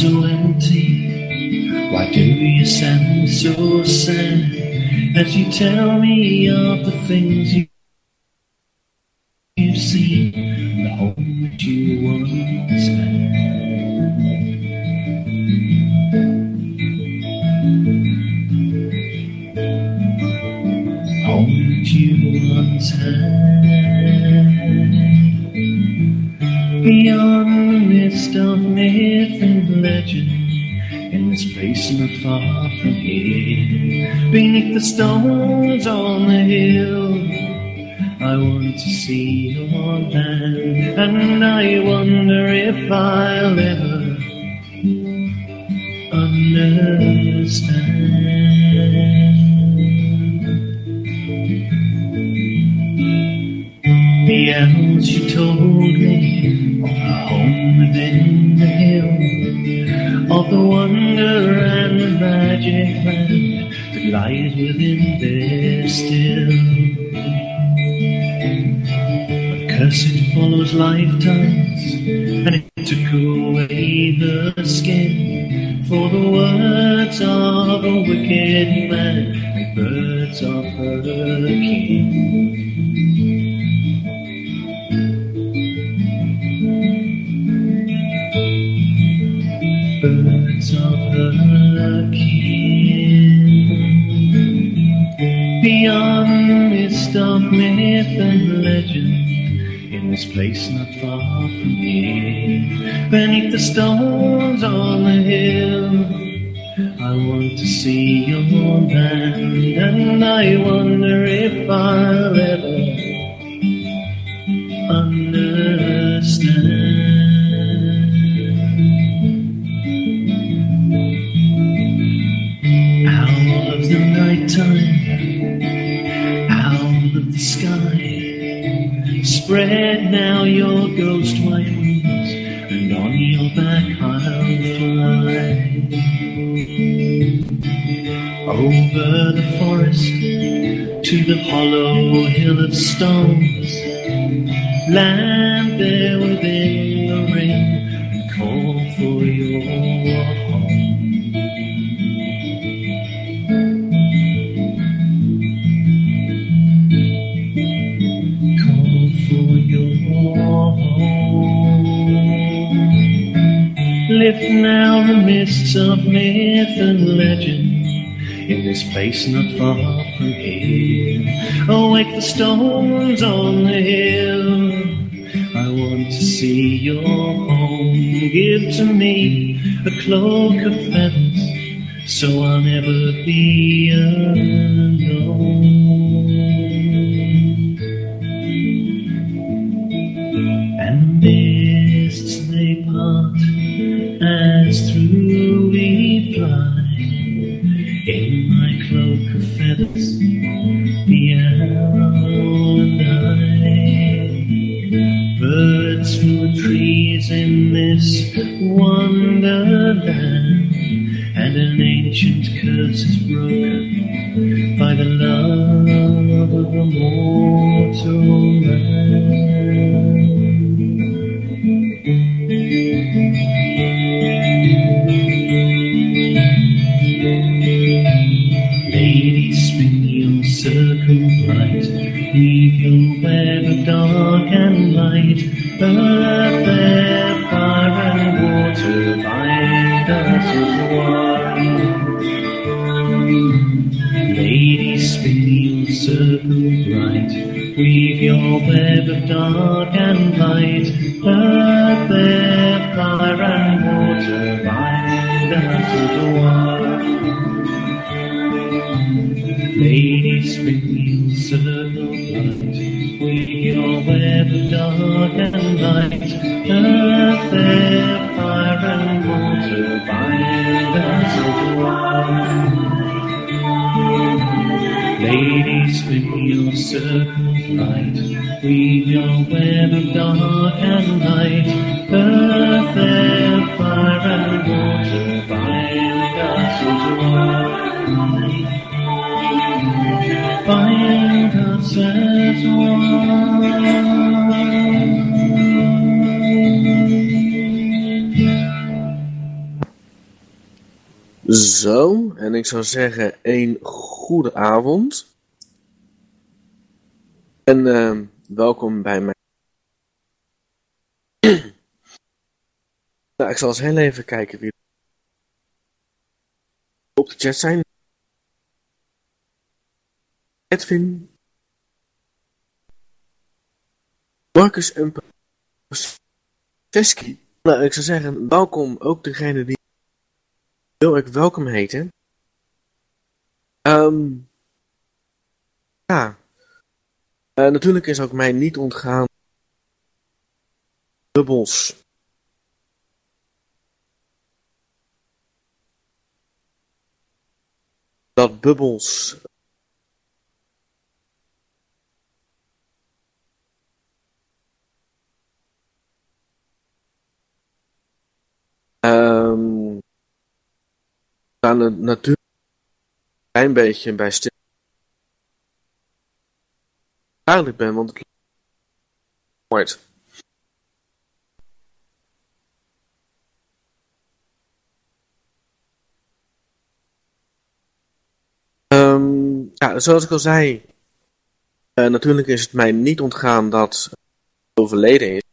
so empty? Why do you sound so sad as you tell me of the things you wingman birds of hurricane. Birds of hurricane Beyond the mist of myth and legend in this place not far from here, beneath the stones on the hill I want to see your land, and I wonder if I'll ever. field of stones, lying there within the rain, and call for your home. Call for your home. Lift now the mists of myth and legend in this place not far me. Zo, en ik zou zeggen een goede avond. En uh, welkom bij mij. nou, ik zal eens heel even kijken wie op de chat zijn. Edwin, Marcus en Peski. Nou, ik zou zeggen, welkom ook degene die wil ik welkom heten. Um, ja, uh, natuurlijk is ook mij niet ontgaan bubbels. Dat bubbels Um, er natuurlijk een klein beetje bij stil. Duidelijk ben, want het. Um, ja, zoals ik al zei, uh, natuurlijk is het mij niet ontgaan dat overleden is.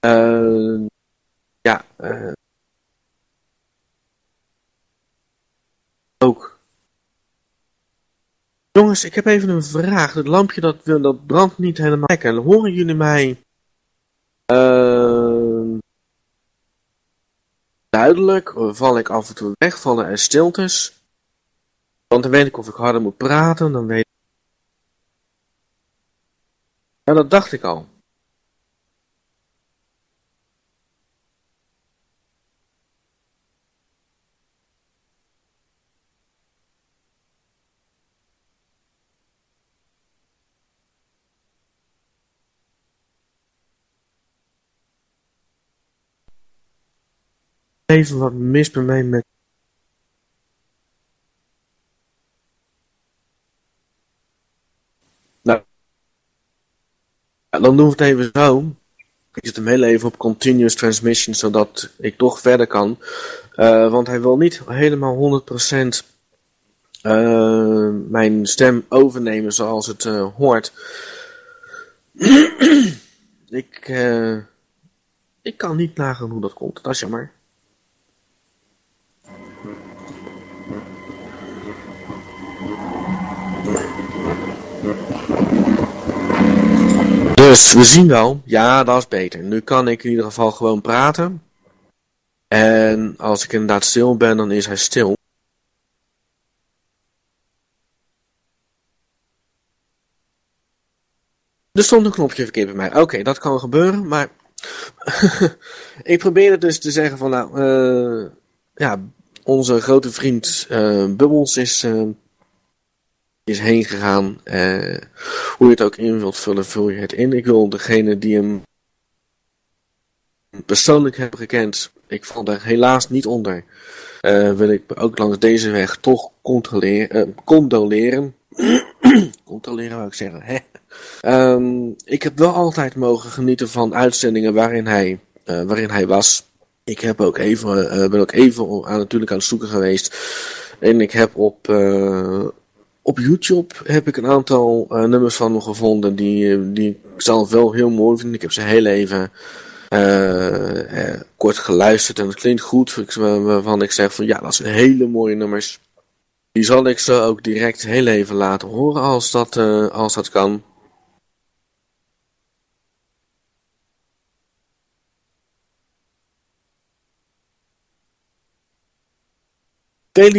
Ja, uh, ook. Jongens, ik heb even een vraag. Het lampje dat, dat brandt niet helemaal. Horen jullie mij uh, duidelijk? Val ik af en toe weg? Vallen er stiltes? Want dan weet ik of ik harder moet praten. Dan weet ik... Ja, dat dacht ik al. Even wat mis bij mij met Nou, dan doen we het even zo. Ik zet hem heel even op continuous transmission, zodat ik toch verder kan. Uh, want hij wil niet helemaal 100% uh, mijn stem overnemen zoals het uh, hoort. ik, ik kan niet nagaan hoe dat komt, dat is jammer. Dus we zien wel, ja, dat is beter. Nu kan ik in ieder geval gewoon praten. En als ik inderdaad stil ben, dan is hij stil. Er stond een knopje verkeerd bij mij. Oké, dat kan gebeuren, maar ik probeerde dus te zeggen van nou, uh, ja, onze grote vriend uh, Bubbles is uh, is heen gegaan. Uh, hoe je het ook in wilt vullen, vul je het in. Ik wil degene die hem persoonlijk hebben gekend, ik val daar helaas niet onder. Wil ik ook langs deze weg toch controleren, condoleren. controleren wou ik zeggen. Um, ik heb wel altijd mogen genieten van uitzendingen waarin hij, waarin hij was. Ik heb ook even, ben ook even aan, natuurlijk aan het zoeken geweest. En ik heb op, op YouTube heb ik een aantal uh, nummers van gevonden die, eh, die ik zelf wel heel mooi vind. Ik heb ze heel even kort geluisterd en het klinkt goed. Waarvan ik zeg van ja, dat zijn hele mooie nummers. Die zal ik ze ook direct heel even laten horen als dat, als dat kan.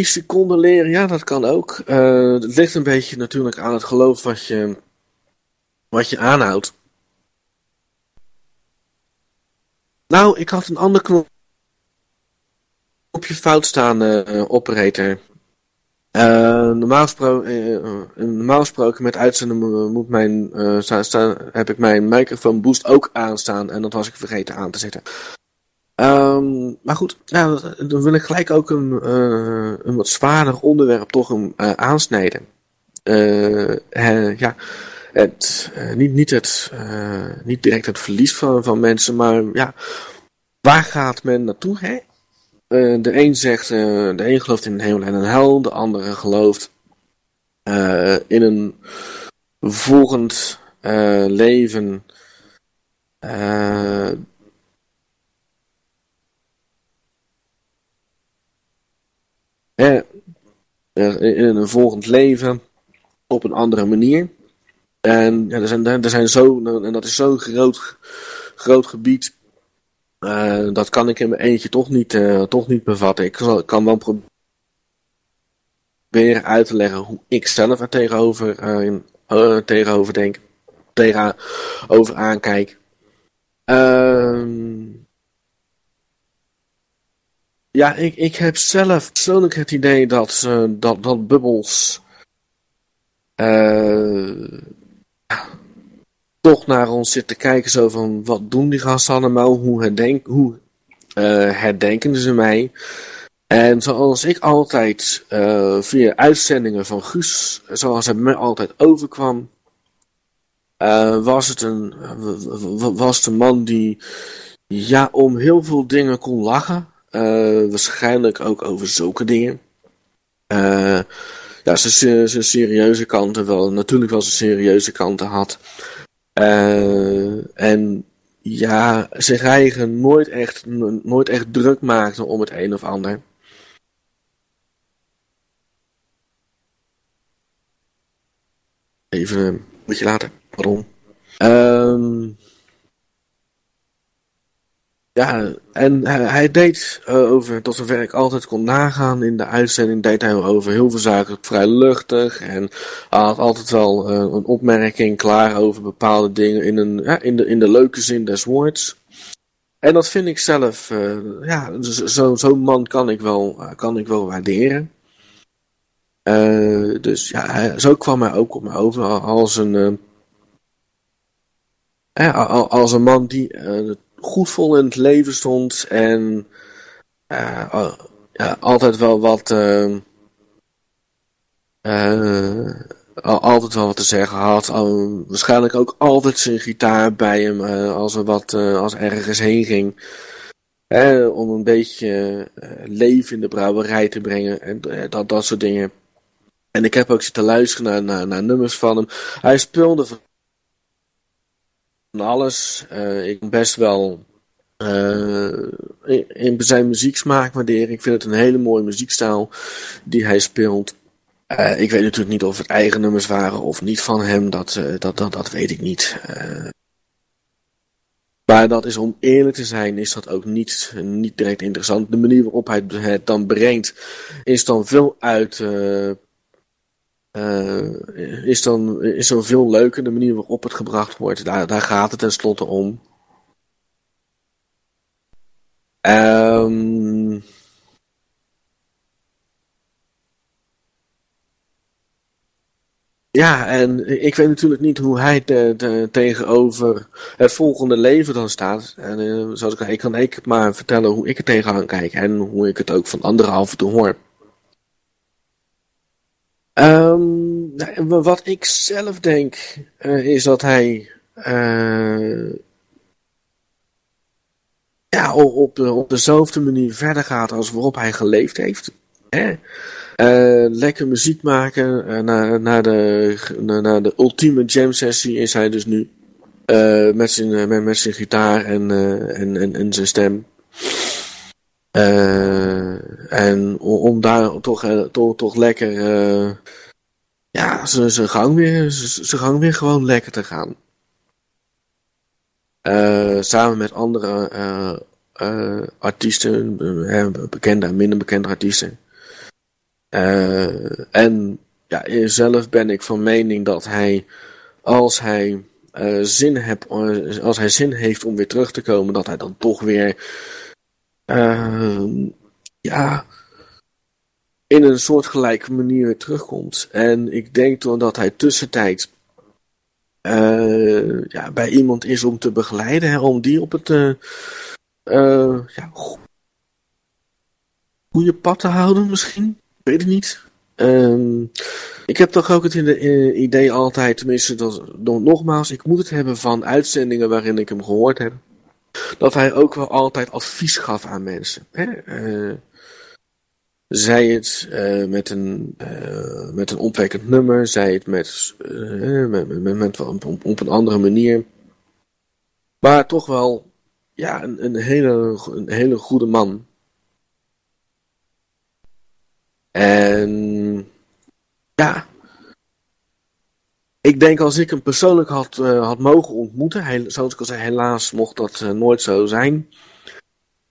Seconden leren, ja, dat kan ook. Uh, het ligt een beetje natuurlijk aan het geloof wat je, wat je aanhoudt. Nou, ik had een ander knopje fout staan, uh, operator. Uh, normaal, gespro normaal gesproken met uitzenden moet mijn, sta, heb ik mijn microfoon boost ook aanstaan en dat was ik vergeten aan te zetten. Um, maar goed, nou, dan wil ik gelijk ook een, uh, een wat zwaarder onderwerp toch een, uh, aansnijden. Uh, ja, het, niet, niet, het, niet direct het verlies van, van mensen, maar ja, waar gaat men naartoe? Hè? de een zegt, de een gelooft in een hemel en een hel, de andere gelooft in een volgend leven. In een volgend leven op een andere manier. En ja, er, zijn, er zijn zo, en dat is zo'n groot, groot gebied. Uh, dat kan ik in mijn eentje toch niet, uh, toch niet bevatten. Ik kan wel proberen uit te leggen hoe ik zelf er tegenover, uh, tegenover denk. Tegenover aankijk. Ehm ja, ik, ik heb zelf persoonlijk het idee dat, uh, dat, dat Bubbles uh, toch naar ons zit te kijken zo van wat doen die gasten allemaal, hoe, herdenk, hoe uh, herdenken ze mij. En zoals ik altijd via uitzendingen van Guus, zoals het me altijd overkwam, was, het een, was man die ja, om heel veel dingen kon lachen. Uh, waarschijnlijk ook over zulke dingen. Uh, ja, zijn, zijn serieuze kanten wel, natuurlijk wel zijn serieuze kanten had. Uh, en ja, zich eigen nooit echt, nooit echt druk maakte om het een of ander. Even een beetje later, pardon. Um, ja, en hij, deed uh, over, tot zover ik altijd kon nagaan in de uitzending, deed hij over heel veel zaken vrij luchtig. En had altijd wel uh, een opmerking klaar over bepaalde dingen in, een, ja, in, de, in de leuke zin des woords. En dat vind ik zelf, uh, ja, zo'n zo man kan ik wel, kan ik wel waarderen. dus ja, zo kwam hij ook op me over als een, als een man die goed vol in het leven stond en uh, ja, altijd wel wat. Uh, uh, altijd wel wat te zeggen had. waarschijnlijk ook altijd zijn gitaar bij hem als er wat als ergens heen ging. om een beetje leven in de brouwerij te brengen en dat, dat soort dingen. En ik heb ook zitten luisteren naar, naar, naar nummers van hem. Hij speelde van alles. ik ben best wel uh, in zijn muzieksmaak waarderen. Ik vind het een hele mooie muziekstijl die hij speelt. Uh, ik weet natuurlijk niet of het eigen nummers waren of niet van hem. Dat, dat, dat, dat weet ik niet. maar dat is om eerlijk te zijn, is dat ook niet, niet direct interessant. De manier waarop hij het dan brengt, is dan veel uit. Is dan, is veel leuker. De manier waarop het gebracht wordt, daar, gaat het tenslotte om. Um, ja, en ik weet natuurlijk niet hoe hij tegenover het volgende leven dan staat. En uh, zoals ik ik kan ik maar vertellen hoe ik er tegenaan kijk en hoe ik het ook van anderen af en toe hoor. Um, wat ik zelf denk, uh, is dat hij uh, ja, op, de, op dezelfde manier verder gaat als waarop hij geleefd heeft. Hè? Uh, lekker muziek maken. Naar, naar, de, naar, de ultieme jam sessie is hij dus nu. Met, zijn, met, met zijn gitaar en, en, en, en zijn stem. En om daar toch, toch, toch lekker ja, zijn gang, weer, gang weer gewoon lekker te gaan. Samen met andere artiesten, bekende en minder bekende artiesten. en ja, zelf ben ik van mening dat hij, als hij, zin, als hij zin heeft om weer terug te komen, dat hij dan toch weer ja, in een soortgelijke manier terugkomt. En ik denk dat hij tussentijd uh, ja, bij iemand is om te begeleiden, om die op het uh, ja, goede pad te houden misschien. Ik weet het niet. Ehm, ik heb toch ook het eh, idee altijd, tenminste, dat, nogmaals, ik moet het hebben van uitzendingen waarin ik hem gehoord heb. Dat hij ook wel altijd advies gaf aan mensen. Hè? Uh, zij het uh, met, een, uh, met een opwekkend nummer, zij het met, met, met, met op, op, een andere manier. Maar toch wel ja, een, een, hele, een hele goede man. En ja, ik denk als ik hem persoonlijk had, uh, had mogen ontmoeten, zoals ik al zei, helaas mocht dat uh, nooit zo zijn.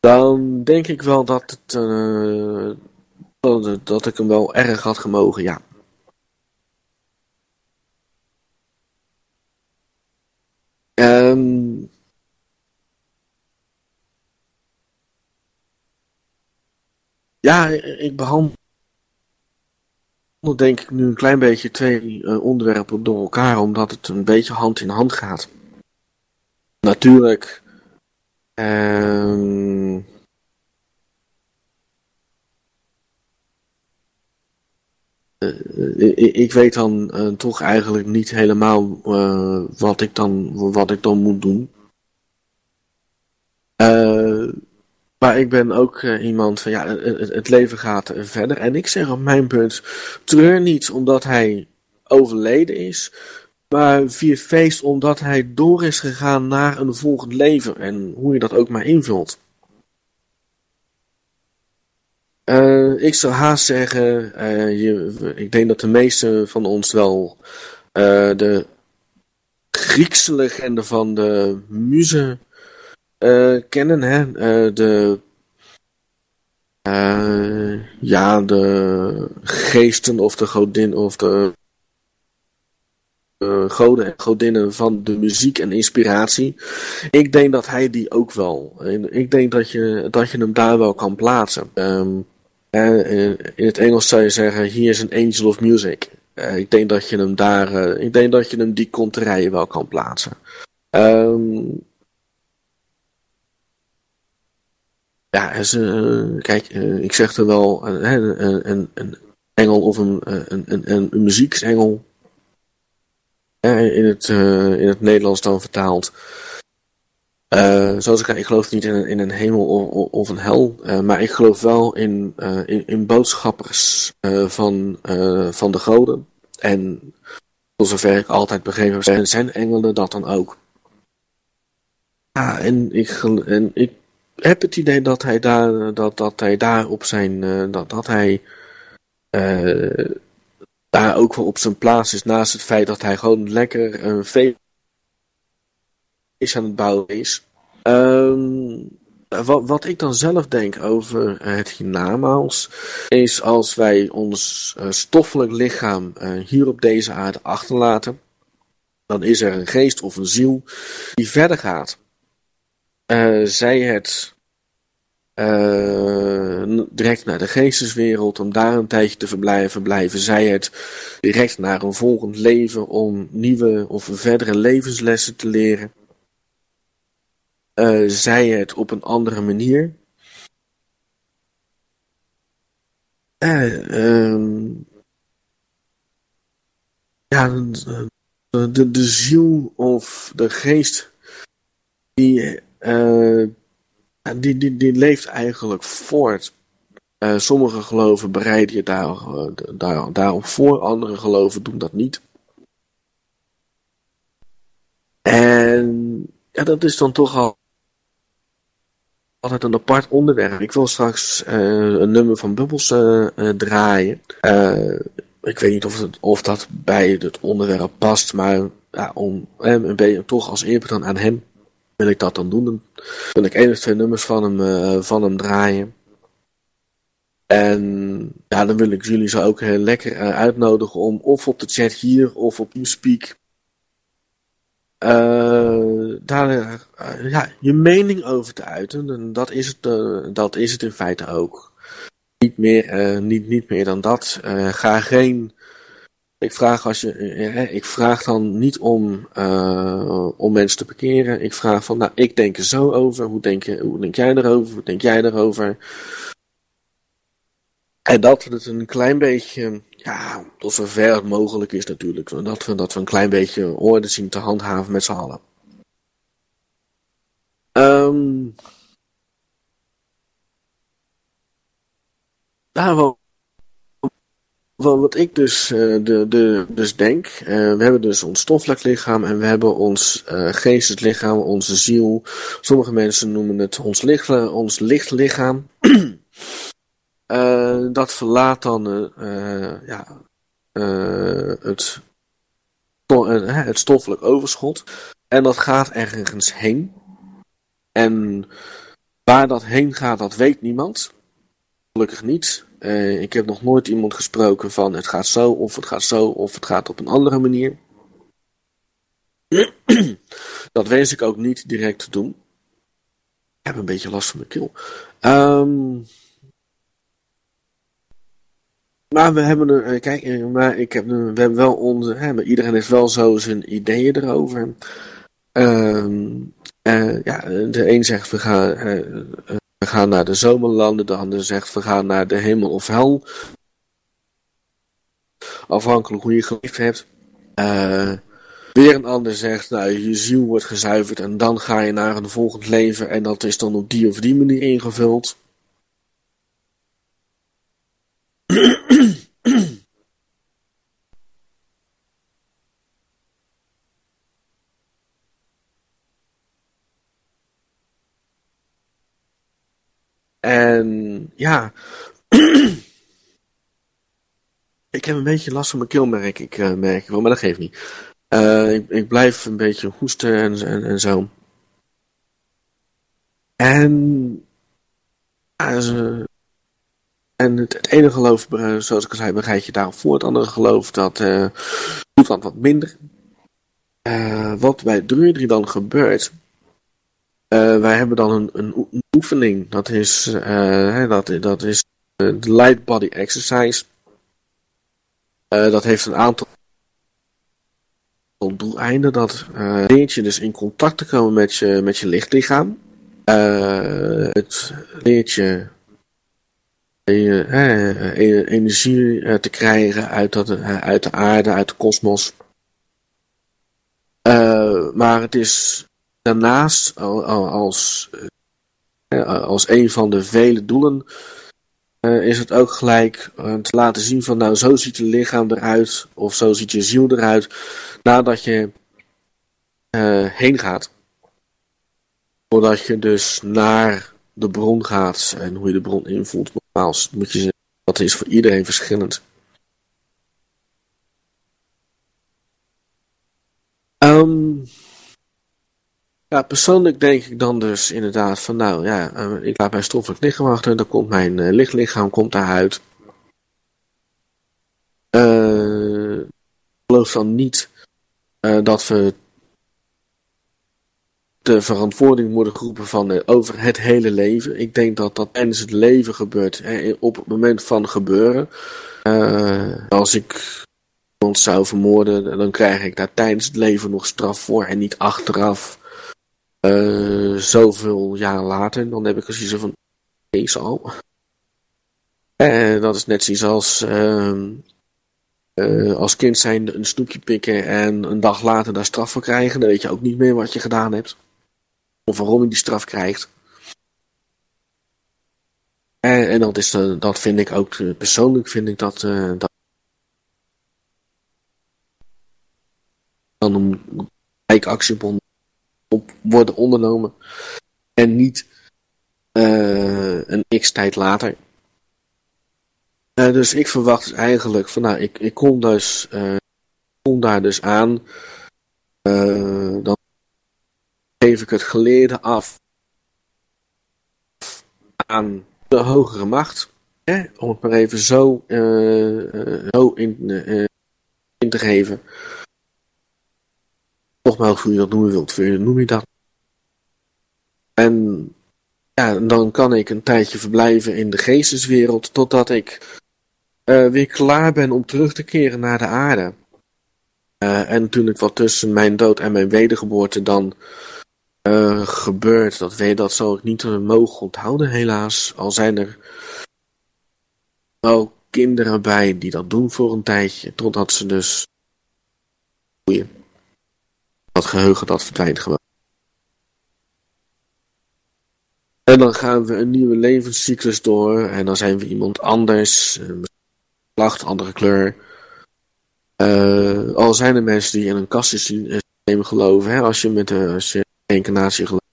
Dan denk ik wel dat, het, dat, ik hem wel erg had gemogen, ja. Um, ja, ik behandel denk ik nu een klein beetje twee uh, onderwerpen door elkaar, omdat het een beetje hand in hand gaat. Natuurlijk. Uh, ik, ik, weet dan toch eigenlijk niet helemaal wat, ik dan, wat ik dan moet doen. Maar ik ben ook uh, iemand van ja, het, leven gaat verder. En ik zeg op mijn punt: treur niet omdat hij overleden is, maar vier feest omdat hij door is gegaan naar een volgend leven. En hoe je dat ook maar invult. Uh, ik zou haast zeggen, uh, je, ik denk dat de meesten van ons wel de Griekse legende van de muze uh, kennen, hè? Uh, de, uh, ja, de geesten of de godin of de goden en godinnen van de muziek en inspiratie. Ik denk dat hij die ook wel. Ik denk dat je, dat je hem daar wel kan plaatsen. Um, in het Engels zou je zeggen, he is an angel of music. ik denk dat je hem daar, ik denk dat je hem die konterijen wel kan plaatsen. Um, Ja, uh, kijk, uh, ik zeg er wel uh, een, een, engel of een, een, een, muzieksengel. in, het, in het Nederlands dan vertaald. zoals ik ik geloof niet in een, in een hemel of, of een hel, maar ik geloof wel in, in, in, boodschappers van, van de goden. En voor zover ik altijd begrepen heb, zijn, zijn engelen dat dan ook. Ja, en ik, en ik heb het idee dat hij daar, dat, dat hij daar op zijn, uh, dat, dat hij uh, daar ook wel op zijn plaats is. Naast het feit dat hij gewoon lekker een feest aan het bouwen is. Um, wat, wat ik dan zelf denk over het hiernamaals, is als wij ons uh, stoffelijk lichaam hier op deze aarde achterlaten, dan is er een geest of een ziel die verder gaat. Uh, zij het uh, direct naar de geesteswereld om daar een tijdje te verblijven, blijven zij het direct naar een volgend leven om nieuwe of verdere levenslessen te leren. Uh, zij het op een andere manier. Uh, ja, de, de ziel of de geest die die, die, die leeft eigenlijk voort. Uh, sommige geloven bereiden je daar, uh, daar, daarop voor, andere geloven doen dat niet. En ja, dat is dan toch al altijd een apart onderwerp. Ik wil straks een nummer van Bubbles draaien. ik weet niet of, het, of dat bij het onderwerp past, maar ja, om een beetje toch als eerbetoon aan hem wil ik dat dan doen. Dan wil ik één of twee nummers van hem, uh, van hem draaien. En ja, dan wil ik jullie zo ook heel lekker uh, uitnodigen om of op de chat hier of op Newspeak uh, daar ja, je mening over te uiten. En dat is het, dat is het in feite ook. Niet meer, niet, niet meer dan dat. ga geen ik vraag, als je, eh, ik vraag dan niet om, uh, om mensen te parkeren. Ik vraag van, nou, ik denk er zo over. Hoe denk, je, hoe denk jij erover? Hoe denk jij erover? En dat het een klein beetje, ja, tot zover het mogelijk is natuurlijk. Dat we, dat we een klein beetje orde zien te handhaven met z'n allen. Nou, wat, wat ik dus, uh, de, de, dus denk, uh, we hebben dus ons stoffelijk lichaam en we hebben ons uh, geestelijk lichaam, onze ziel. Sommige mensen noemen het ons, licht, ons lichtlichaam. dat verlaat dan ja, het, het stoffelijk overschot en dat gaat ergens heen. En waar dat heen gaat, dat weet niemand. Gelukkig niet. Uh, ik heb nog nooit iemand gesproken van het gaat zo, of het gaat zo, of het gaat op een andere manier. dat wens ik ook niet direct te doen. Ik heb een beetje last van mijn keel. Um, maar we hebben er, eh, kijk, eh, maar ik heb, we hebben wel onze, hè, iedereen heeft wel zo zijn ideeën erover. Uh, ja, de een zegt we gaan, we gaan naar de zomerlanden, de ander zegt we gaan naar de hemel of hel. Afhankelijk hoe je geleefd hebt. Uh, weer een ander zegt, nou, je ziel wordt gezuiverd en dan ga je naar een volgend leven en dat is dan op die of die manier ingevuld. En ja, ik heb een beetje last van mijn keel, merk ik, merk wel, maar dat geeft niet. Uh, ik, ik, blijf een beetje hoesten en, en, en zo. En, uh, en het, ene geloof, zoals ik al zei, bereid je daarop voor. Het andere geloof, dat doet dan wat minder. wat bij Druidry dan gebeurt, wij hebben dan een, een oefening. Dat is, uh, dat, dat is de light body exercise. Uh, dat heeft een aantal doeleinden. Dat leert je dus in contact te komen met je, met je lichtlichaam. het leert je energie te krijgen uit, dat, uit de aarde, uit de kosmos. maar het is daarnaast als, eh, als een van de vele doelen eh, is het ook gelijk eh, te laten zien van nou zo ziet je lichaam eruit of zo ziet je ziel eruit nadat je heen gaat. Voordat je dus naar de bron gaat en hoe je de bron invoelt. Nogmaals, moet je zeggen, dat is voor iedereen verschillend. Um, ja, persoonlijk denk ik dan dus inderdaad van nou ja, uh, ik laat mijn stoffelijk lichaam achter, dan komt mijn uh, lichtlichaam komt daaruit. Uh, ik geloof dan niet dat we de verantwoording worden geroepen van over het hele leven. Ik denk dat dat tijdens het leven gebeurt, hè, op het moment van gebeuren. als ik iemand zou vermoorden, dan krijg ik daar tijdens het leven nog straf voor en niet achteraf. Uh, zoveel jaar later, dan heb ik zoiets van, deze al. En dat is net zoiets als uh, uh, als kind zijn een snoepje pikken en een dag later daar straf voor krijgen. Dan weet je ook niet meer wat je gedaan hebt. Of waarom je die straf krijgt. En, en dat, is, uh, dat vind ik ook, persoonlijk vind ik dat, dat dan een actiebond op worden ondernomen. En niet uh, een x tijd later. Uh, dus ik verwacht dus eigenlijk van nou, ik, ik kom dus uh, kom daar dus aan. dan geef ik het geleerde af aan de hogere macht. Hè? Om het maar even zo, zo in, in te geven nogmaals, hoe je dat noemen wilt, noem je dat. En ja, dan kan ik een tijdje verblijven in de geesteswereld, totdat ik uh, weer klaar ben om terug te keren naar de aarde. Uh, en natuurlijk wat tussen mijn dood en mijn wedergeboorte dan uh, gebeurt, dat, weet, dat zal ik niet mogen onthouden helaas. Al zijn er wel kinderen bij die dat doen voor een tijdje, totdat ze dus. Dat geheugen dat verdwijnt gewoon. En dan gaan we een nieuwe levenscyclus door en dan zijn we iemand anders, geslacht, andere kleur. Uh, al zijn er mensen die in een kassensysteem geloven, hè, als je met de gelooft,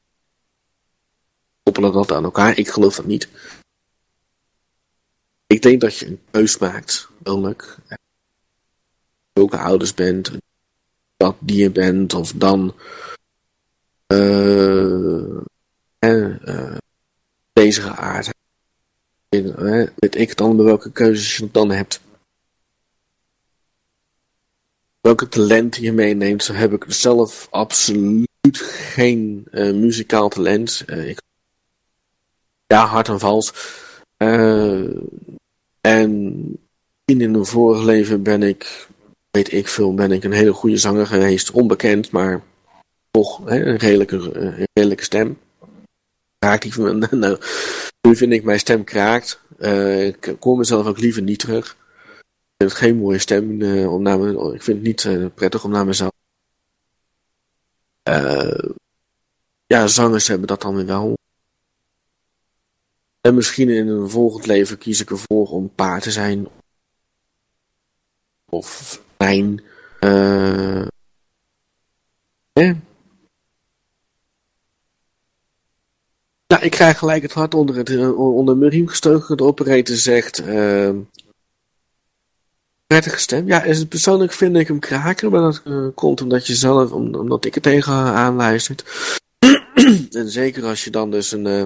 koppelen dat aan elkaar. Ik geloof dat niet. Ik denk dat je een keus maakt, welke Welke ouders bent, dat die je bent, of dan uh, uh, deze geaardheid. Weet ik dan bij welke keuzes je dan hebt. Welke talenten je meeneemt, zo heb ik zelf absoluut geen muzikaal talent. Ik... Ja, hard en vals. En in een vorig leven ben ik, weet ik veel, ben ik een hele goede zanger geweest. Onbekend, maar toch hè, een, redelijke, een redelijke stem. Raak ik, nou, nu vind ik mijn stem kraakt. Uh, ik kom mezelf ook liever niet terug. Ik vind geen mooie stem uh, om naar ik vind het niet prettig om naar mezelf. ja, zangers hebben dat dan weer wel. En misschien in een volgend leven kies ik ervoor om paard te zijn. Of mijn. Uh, eh. Nou, ik krijg gelijk het hart onder, het, eh, onder mijn riem gestoken. De operator zegt... Uh, prettige stem. Ja, is het persoonlijk vind ik hem kraken. Maar dat komt omdat je zelf... Omdat ik er tegenaan luistert. en zeker als je dan dus een... Uh,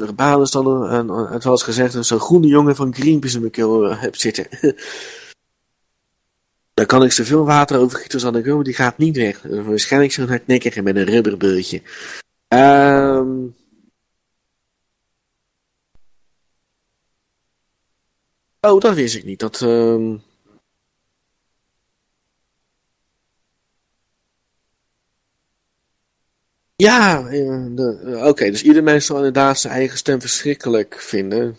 Urbanus dan... Het was gezegd... Zo'n groene jongen van Greenpeace in mijn keel hebt zitten. Daar kan ik zoveel water over gieten als ik wil, die gaat niet weg. Waarschijnlijk zo'n hardnekkige met een rubberbeurtje. Ehm... Oh, dat wist ik niet. Dat, uh... Ja, uh, oké. dus ieder mens zal inderdaad zijn eigen stem verschrikkelijk vinden.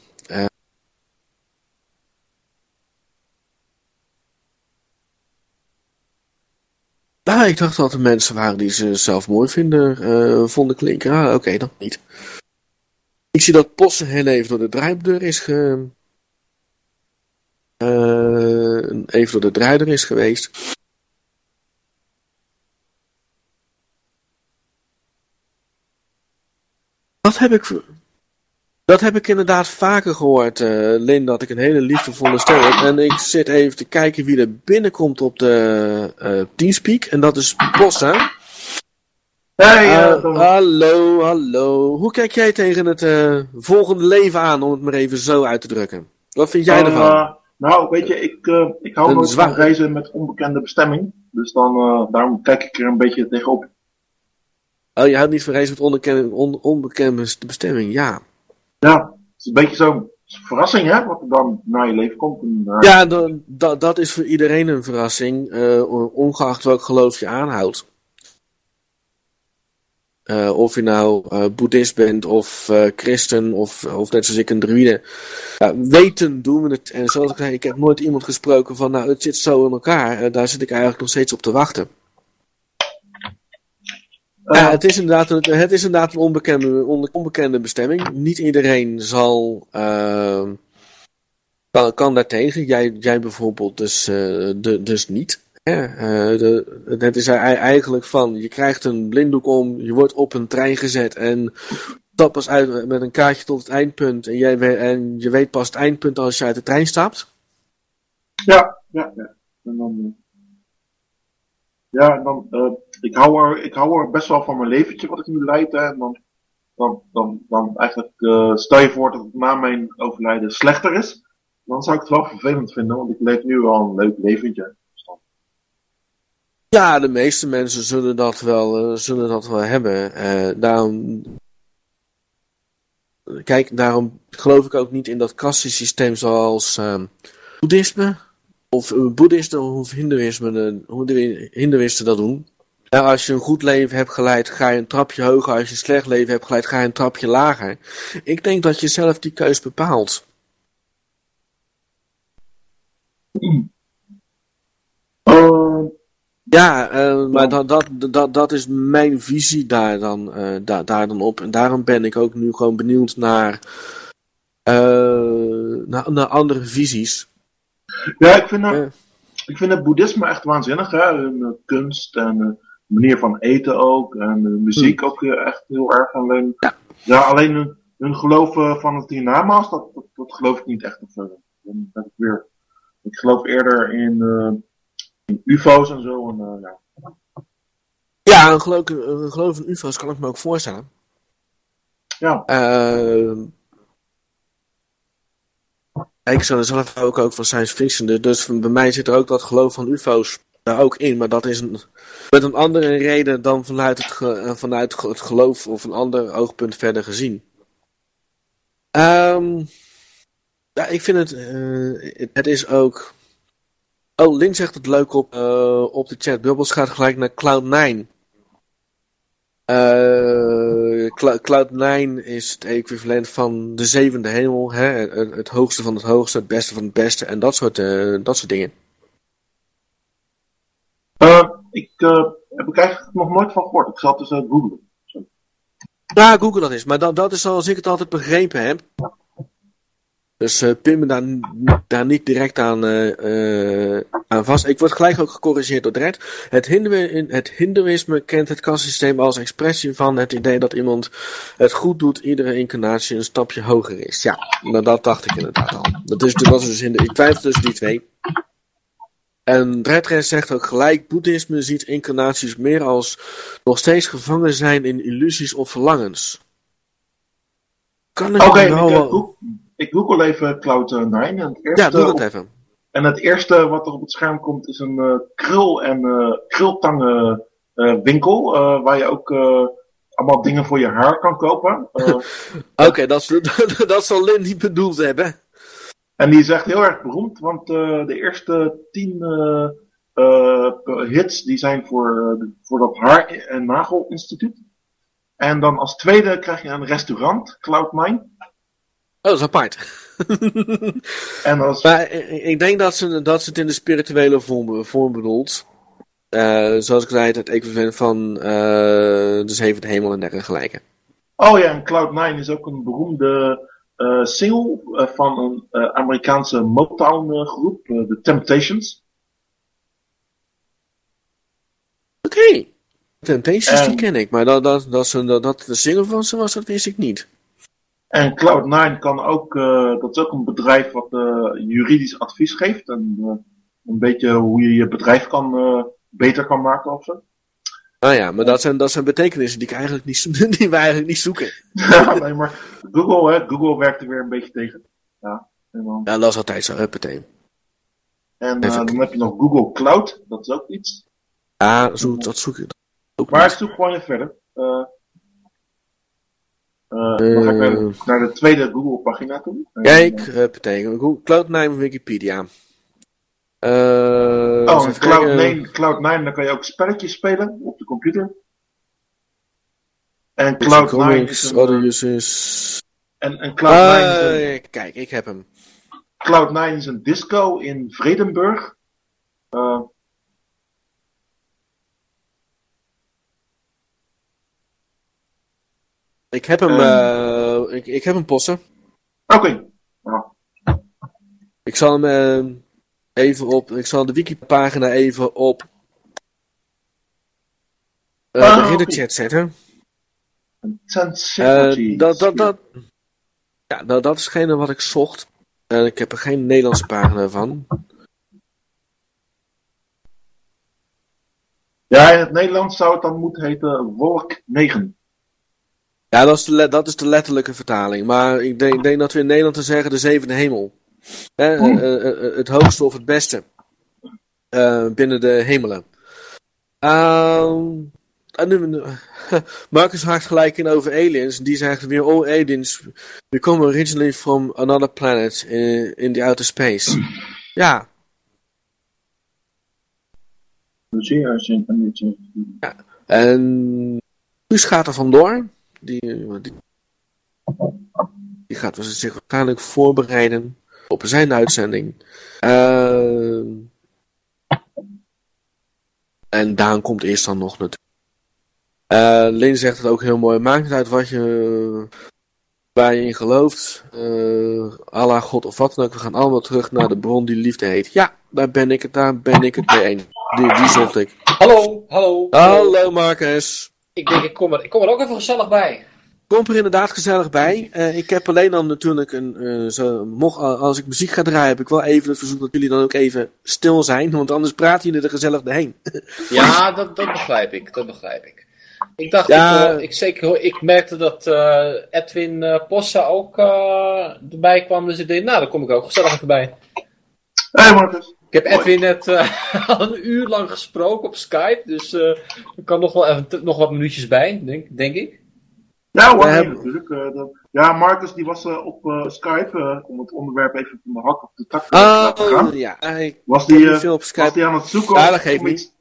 Nou, ik dacht dat er mensen waren die ze zelf mooi vinden, uh, vonden klinken. Ah, oké, dan niet. Ik zie dat Possen heel even door de draaideur is ge uh, even door de draaider is geweest. Dat heb ik, dat heb ik inderdaad vaker gehoord, uh, Lin, dat ik een hele liefdevolle stem heb. En ik zit even te kijken wie er binnenkomt op de uh, Teamspeak. En dat is Bossa. Hey, uh, hallo, hallo. Hoe kijk jij tegen het volgende leven aan, om het maar even zo uit te drukken? Wat vind jij ervan? Nou, weet je, ik, ik hou nooit van reizen met onbekende bestemming. Dus dan, daarom kijk ik er een beetje tegenop. Oh, je houdt niet van reizen met onbekende, on, onbekende bestemming, ja. Ja, het is een beetje zo'n verrassing, hè, wat er dan naar je leven komt. En, uh... Ja, dat, is voor iedereen een verrassing, ongeacht welk geloof je aanhoudt. Uh, of je nou boeddhist bent of christen of, of net zoals ik een druïde. weten doen we het. En zoals ik zei, ik heb nooit iemand gesproken van nou het zit zo in elkaar. daar zit ik eigenlijk nog steeds op te wachten. Ja, het is inderdaad een, het is inderdaad een onbekende, onbekende bestemming. Niet iedereen zal, kan, kan daartegen. Jij, jij bijvoorbeeld dus, de, dus niet. Ja, uh, de, het is eigenlijk van, je krijgt een blinddoek om, je wordt op een trein gezet en stap pas uit met een kaartje tot het eindpunt en, jij, en je weet pas het eindpunt als je uit de trein stapt? Ja, ja, ja. En dan, ja, en dan, ik, hou er, ik hou best wel van mijn leventje wat ik nu leid. Hè, dan, dan, dan, uh, stel je voor dat het na mijn overlijden slechter is. Dan zou ik het wel vervelend vinden, want ik leef nu wel een leuk leventje. Ja, de meeste mensen zullen dat wel, uh, zullen dat wel hebben. Uh, daarom, kijk, daarom geloof ik ook niet in dat kastensysteem zoals uh, boeddhisme. Of boeddhisten of hindoeïsme, hindoeïsten dat doen. Als je een goed leven hebt geleid, ga je een trapje hoger. Als je een slecht leven hebt geleid, ga je een trapje lager. Ik denk dat je zelf die keus bepaalt. Uh, Ja, eh, maar dat, dat, dat, dat is mijn visie daar dan, eh, daar, daar dan op. En daarom ben ik ook nu gewoon benieuwd naar, eh, naar, naar andere visies. ja, ik vind, het, Eh. ik vind het boeddhisme echt waanzinnig. Hè? Kunst en manier van eten ook. En de muziek ook eh, echt heel erg. Alleen, Ja. ja, alleen hun, hun geloof van het hiernamaals, dat, dat, dat geloof ik niet echt. Dan ben ik, weer, ik geloof eerder in, eh, in ufo's en zo. En, eh, ja. Ja, een geloof, een geloof in UFO's kan ik me ook voorstellen. Ja. Eh, ik zou er zelf ook, ook van science fiction, dus bij mij zit er ook dat geloof van UFO's daar ook in, maar dat is een, met een andere reden dan vanuit het, eh, vanuit het geloof of een ander oogpunt verder gezien. Ehm, ja, ik vind het, eh, het, is ook. Oh, Link zegt het leuk op, eh, op de chat. Bubbles gaat gelijk naar Cloud9. Eh, Cl- Cloud9 is het equivalent van de zevende hemel. Hè? Het, het hoogste van het hoogste, het beste van het beste en dat soort, dat soort dingen. Eh, ik eh, heb ik eigenlijk nog nooit van gehoord. Ik zal het dus uh, googlen. Ja, Google dat is. Maar dat, dat is zoals ik het altijd begrepen heb. Dus eh pin me daar, daar niet direct aan, eh, aan vast. Ik word gelijk ook gecorrigeerd door Dredd. Het, hindoe- het hindoeïsme kent het kastsysteem als expressie van het idee dat iemand het goed doet, iedere incarnatie een stapje hoger is. Ja, nou, dat dacht ik inderdaad al. Dat is, dat dus in de, ik twijfel tussen die twee. En Dreadred zegt ook gelijk, boeddhisme ziet incarnaties meer als nog steeds gevangen zijn in illusies of verlangens. Kan ik Oké, ik, nou eh, wel- goog- ik google even Cloud9. En het eerste, Ja, doe dat op- even. En het eerste wat er op het scherm komt is een eh, krul- en eh krultangen eh, winkel. eh, waar je ook eh, allemaal dingen voor je haar kan kopen. Eh, Oké, dat, dat zal Lin niet bedoeld hebben. En die is echt heel erg beroemd. Want eh, de eerste tien eh, eh, hits die zijn voor, voor dat haar- en nagelinstituut. En dan als tweede krijg je een restaurant, Cloud9. Oh, dat is apart. En als, maar ik, denk dat ze, dat ze het in de spirituele vorm, vorm bedoelt. Zoals ik zei, het equivalent van eh, de zevende hemel en dergelijke. Oh ja, en Cloud9 is ook een beroemde eh, single eh, van een eh, Amerikaanse Motown groep, The Temptations. Oké. Temptations, die En- ken ik. Maar dat, dat, dat, ze, dat, dat de single van ze was, dat wist ik niet. En Cloud9 kan ook, dat is ook een bedrijf wat juridisch advies geeft. En een beetje hoe je je bedrijf kan, beter kan maken of zo. Nou ja, maar dat zijn, dat zijn betekenissen die, ik eigenlijk niet, die we eigenlijk niet zoeken. ja, nee, maar Google, hè, Google werkt er weer een beetje tegen. Ja, en dan, Ja, dat is altijd zo, huppatee. en, eh, dan heb je nog Google Cloud, dat is ook iets. Ja, zo, dat zoek ik ook Maar zoek gewoon even verder. Eh, eh, dan ga ik naar de, naar de tweede Google pagina toe. Kijk, huppatee. Cloud9 Wikipedia. Eh, Oh, eens en even kijken. Cloud9, Cloud9, dan kan je ook spelletjes spelen op de computer. En Cloud9 Comics, is een, uses. en, en Cloud9 is een, Eh, kijk, ik heb hem. Cloud9 is een disco in Vredenburg. Eh, Ik heb hem, Ehm. eh, ik, ik heb hem posten. Oké. Ja. Ik zal hem eh, even op, ik zal de wiki-pagina even op Ah, de ridderchat zetten. Ten Sympathy. dat, dat, dat, ja, dat, dat is hetgene wat ik zocht. En ik heb er geen Nederlandse pagina van. Ja, in het Nederlands zou het dan moeten heten Wolk 9. Ja, dat is de, dat is de letterlijke vertaling. Maar ik denk, ik denk dat we in Nederland te zeggen de zevende hemel. Hè, eh, eh, eh, het hoogste of het beste. Binnen de hemelen. Ehm, Marcus haakt gelijk in over aliens. Die zegt weer, all aliens we come originally from another planet in, in the outer space. Ja, beetje. en Guus gaat er vandoor. Die, die, die gaat zich waarschijnlijk voorbereiden op zijn uitzending. Uh, en Daan komt eerst dan nog natuurlijk. Uh, Lin zegt het ook heel mooi. Maakt niet uit wat je, waar je in gelooft. Uh, Allah, God of wat dan ook. We gaan allemaal terug naar de bron die liefde heet. Ja, daar ben ik het, daar ben ik het mee eens. Die, die zocht ik. Hallo, hallo. Hallo Marcus. Ik denk, ik kom, er, ik kom er ook even gezellig bij. Kom er inderdaad gezellig bij. Uh, ik heb alleen dan natuurlijk een. Uh, zo, mocht, als ik muziek ga draaien, heb ik wel even het verzoek dat jullie dan ook even stil zijn. Want anders praten jullie er gezellig doorheen. ja, dat, dat begrijp ik. Dat begrijp ik. Ik dacht, ja, ik, ik, zeker, ik merkte dat uh, Edwin Possa ook erbij kwam. Dus ik dacht, nou, dan kom ik ook gezellig even bij. Hey Marcus. Ik heb Edwin net uh, al een uur lang gesproken op Skype, dus uh, er kan nog wel even nog wat minuutjes bij, denk, denk ik. Ja hoor, nee, natuurlijk. Uh, dat, ja, Marcus die was op Skype, om het onderwerp even van de hak op de tak te laten gaan. Ja, was die, veel op Skype. was die aan het zoeken ja, dat geeft niet. Iets,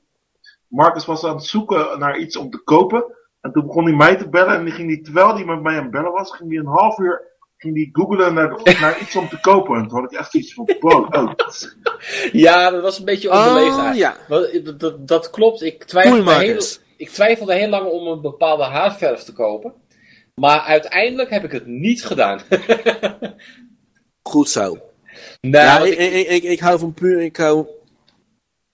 Marcus was aan het zoeken naar iets om te kopen. En toen begon hij mij te bellen en die ging die, terwijl hij met mij aan het bellen was, ging hij een half uur ging die googelen naar, naar iets om te kopen. En toen had ik echt iets van, wow, oh. Ja, dat was een beetje onbeleefd oh, ja. dat, dat, dat, klopt. Ik twijfelde, heel, ik twijfelde heel lang om een bepaalde haarverf te kopen. Maar uiteindelijk heb ik het niet gedaan. Goed zo. Nou, ja, ik, ik, ik, ik, hou van puur, ik hou...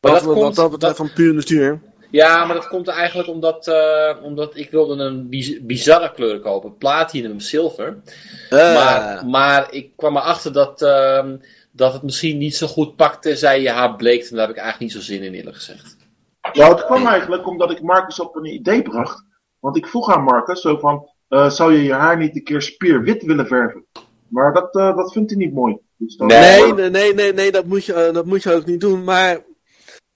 Wat, dat, wat, dat betreft van puur natuur. Ja, maar dat komt eigenlijk omdat, uh, omdat ik wilde een bizarre kleur kopen. Platinum zilver. Uh. Maar, maar ik kwam erachter dat, uh, dat het misschien niet zo goed pakte. Zij je haar bleek. En daar heb ik eigenlijk niet zo zin in eerlijk gezegd. Nou, het kwam eigenlijk omdat ik Marcus op een idee bracht. Want ik vroeg aan Marcus zo van... Uh, zou je je haar niet een keer spierwit willen verven? Maar dat, uh, dat vindt hij niet mooi. Dus dan nee, nee, nee, nee, nee, dat moet je, dat moet je ook niet doen. Maar...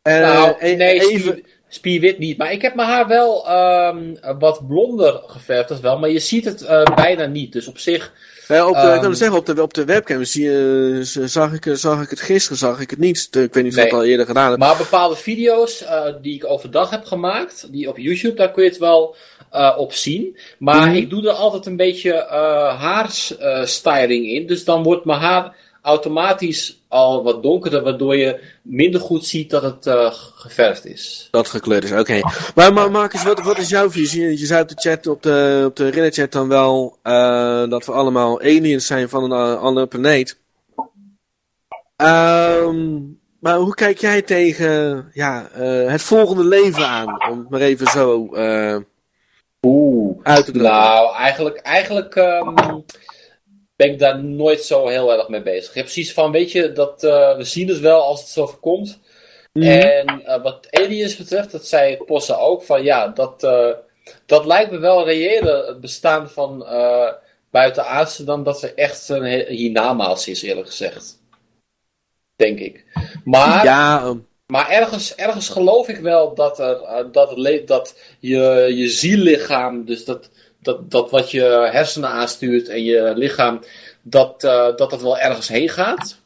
nou, e- nee, even spierwit niet. Maar ik heb mijn haar wel um, wat blonder geverfd, dat wel. Maar je ziet het uh, bijna niet. Dus op zich... Ja, op de, um, ik kan het zeggen, op de, op de webcam zie je, zag, ik, zag ik het gisteren, zag ik het niet. Ik weet niet of nee. ik het al eerder gedaan heb. Maar bepaalde video's uh, die ik overdag heb gemaakt, die op YouTube, daar kun je het wel uh, op zien. Maar mm. ik doe er altijd een beetje haarstyling in. Dus dan wordt mijn haar automatisch al wat donkerder, waardoor je minder goed ziet dat het uh, geverfd is. Dat gekleurd is, oké. Okay. Maar, maar Marcus, wat, wat is jouw visie? Je zei op de chat, op de, op de Reddit-chat dan wel, uh, dat we allemaal aliens zijn van een uh, andere planeet. Um, maar hoe kijk jij tegen ja, het volgende leven aan? Om het maar even zo Oeh. uit te drukken. Nou, eigenlijk, eigenlijk um, ben ik daar nooit zo heel erg mee bezig. Je hebt precies van, weet je, dat, uh, we zien het wel als het zo voorkomt. Mm En uh, wat aliens betreft, dat zei Posse ook, van ja, dat, uh, dat lijkt me wel reëler het bestaan van buitenaardse dan dat er echt een hiernamaals is, eerlijk gezegd. Denk ik. Maar, ja, um... maar ergens, ergens geloof ik wel dat, er, dat, het dat je, je ziellichaam, dus dat, dat, dat wat je hersenen aanstuurt en je lichaam, dat, uh, dat het wel ergens heen gaat.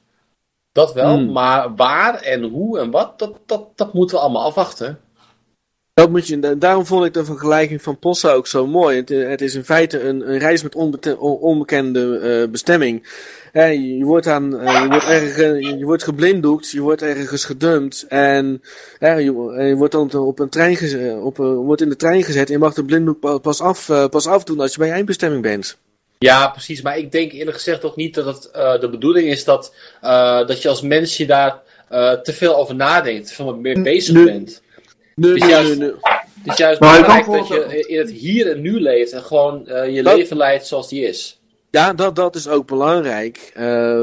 Dat wel, hmm. maar waar en hoe en wat, dat, dat, dat moeten we allemaal afwachten. Dat moet je, daarom vond ik de vergelijking van Possa ook zo mooi. Het, het is in feite een, een reis met onbekende uh, bestemming. je, wordt aan, uh, je, wordt erg, je wordt geblinddoekt, je wordt ergens gedumpt en je, je, wordt dan op een trein gezet, op, wordt in de trein gezet en je mag de blinddoek pas, af, pas afdoen als je bij je eindbestemming bent. Ja, precies. Maar ik denk eerlijk gezegd toch niet dat het uh, de bedoeling is dat, uh, dat je als mens je daar uh, te veel over nadenkt, te veel meer bezig bent. Nee, het is juist, nee, nee. Het is juist belangrijk dat je in het hier en nu leeft en gewoon je dat, leven leidt zoals die is. Ja, dat, dat is ook belangrijk.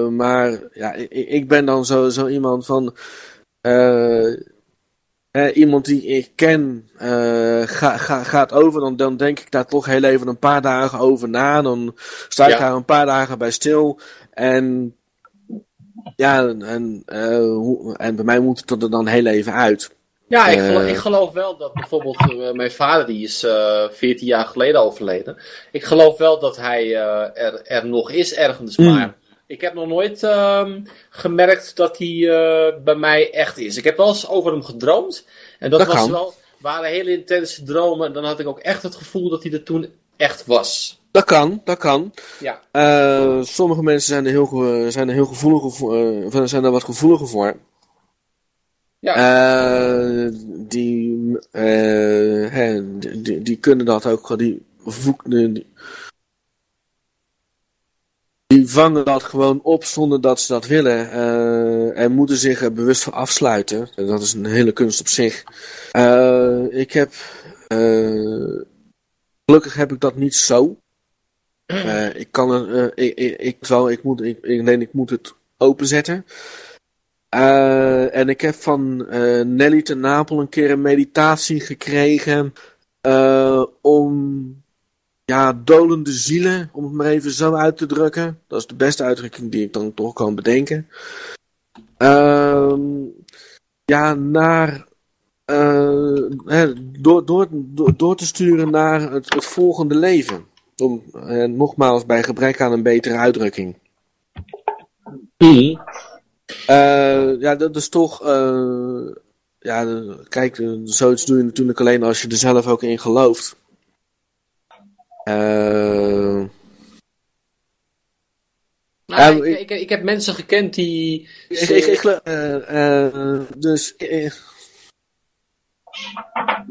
maar ja, ik, ik, ben dan zo, zo iemand van. Uh, iemand die ik ken uh, ga, ga, gaat over, dan, dan denk ik daar toch heel even een paar dagen over na. Dan sta ik ja. daar een paar dagen bij stil. En ja, en, uh, en bij mij moet het er dan heel even uit. Ja, ik geloof, ik geloof wel dat bijvoorbeeld mijn vader, die is 14 jaar geleden overleden. Ik geloof wel dat hij er, er nog is ergens, mm. maar ik heb nog nooit uh, gemerkt dat hij uh, bij mij echt is. Ik heb wel eens over hem gedroomd. En dat, dat was kan. wel, waren hele intense dromen. En dan had ik ook echt het gevoel dat hij er toen echt was. Dat kan, dat kan. Ja. Uh, sommige mensen zijn er heel, zijn er heel gevoelig voor, zijn er wat gevoeliger voor. Ja. Uh, die, hè, die, die, kunnen dat ook, die, die, die vangen dat gewoon op zonder dat ze dat willen. Uh, en moeten zich er bewust van afsluiten. En dat is een hele kunst op zich. Ik heb. Gelukkig heb ik dat niet zo. ik kan er. ik, ik, ik, wel, ik, moet, ik, ik, nee, ik moet het openzetten. En ik heb van Nelly ten Napel een keer een meditatie gekregen. om ja, dolende zielen, om het maar even zo uit te drukken. Dat is de beste uitdrukking die ik dan toch kan bedenken. Uh, ja, naar. Uh, door, door, door, door, te sturen naar het, het volgende leven. Om, uh, nogmaals, bij gebrek aan een betere uitdrukking. Mm. Ja, dat is toch. ja, kijk, zoiets doe je natuurlijk alleen als je er zelf ook in gelooft. Uh... Nou, ik, ik, ik, heb mensen gekend die. Ik, dus.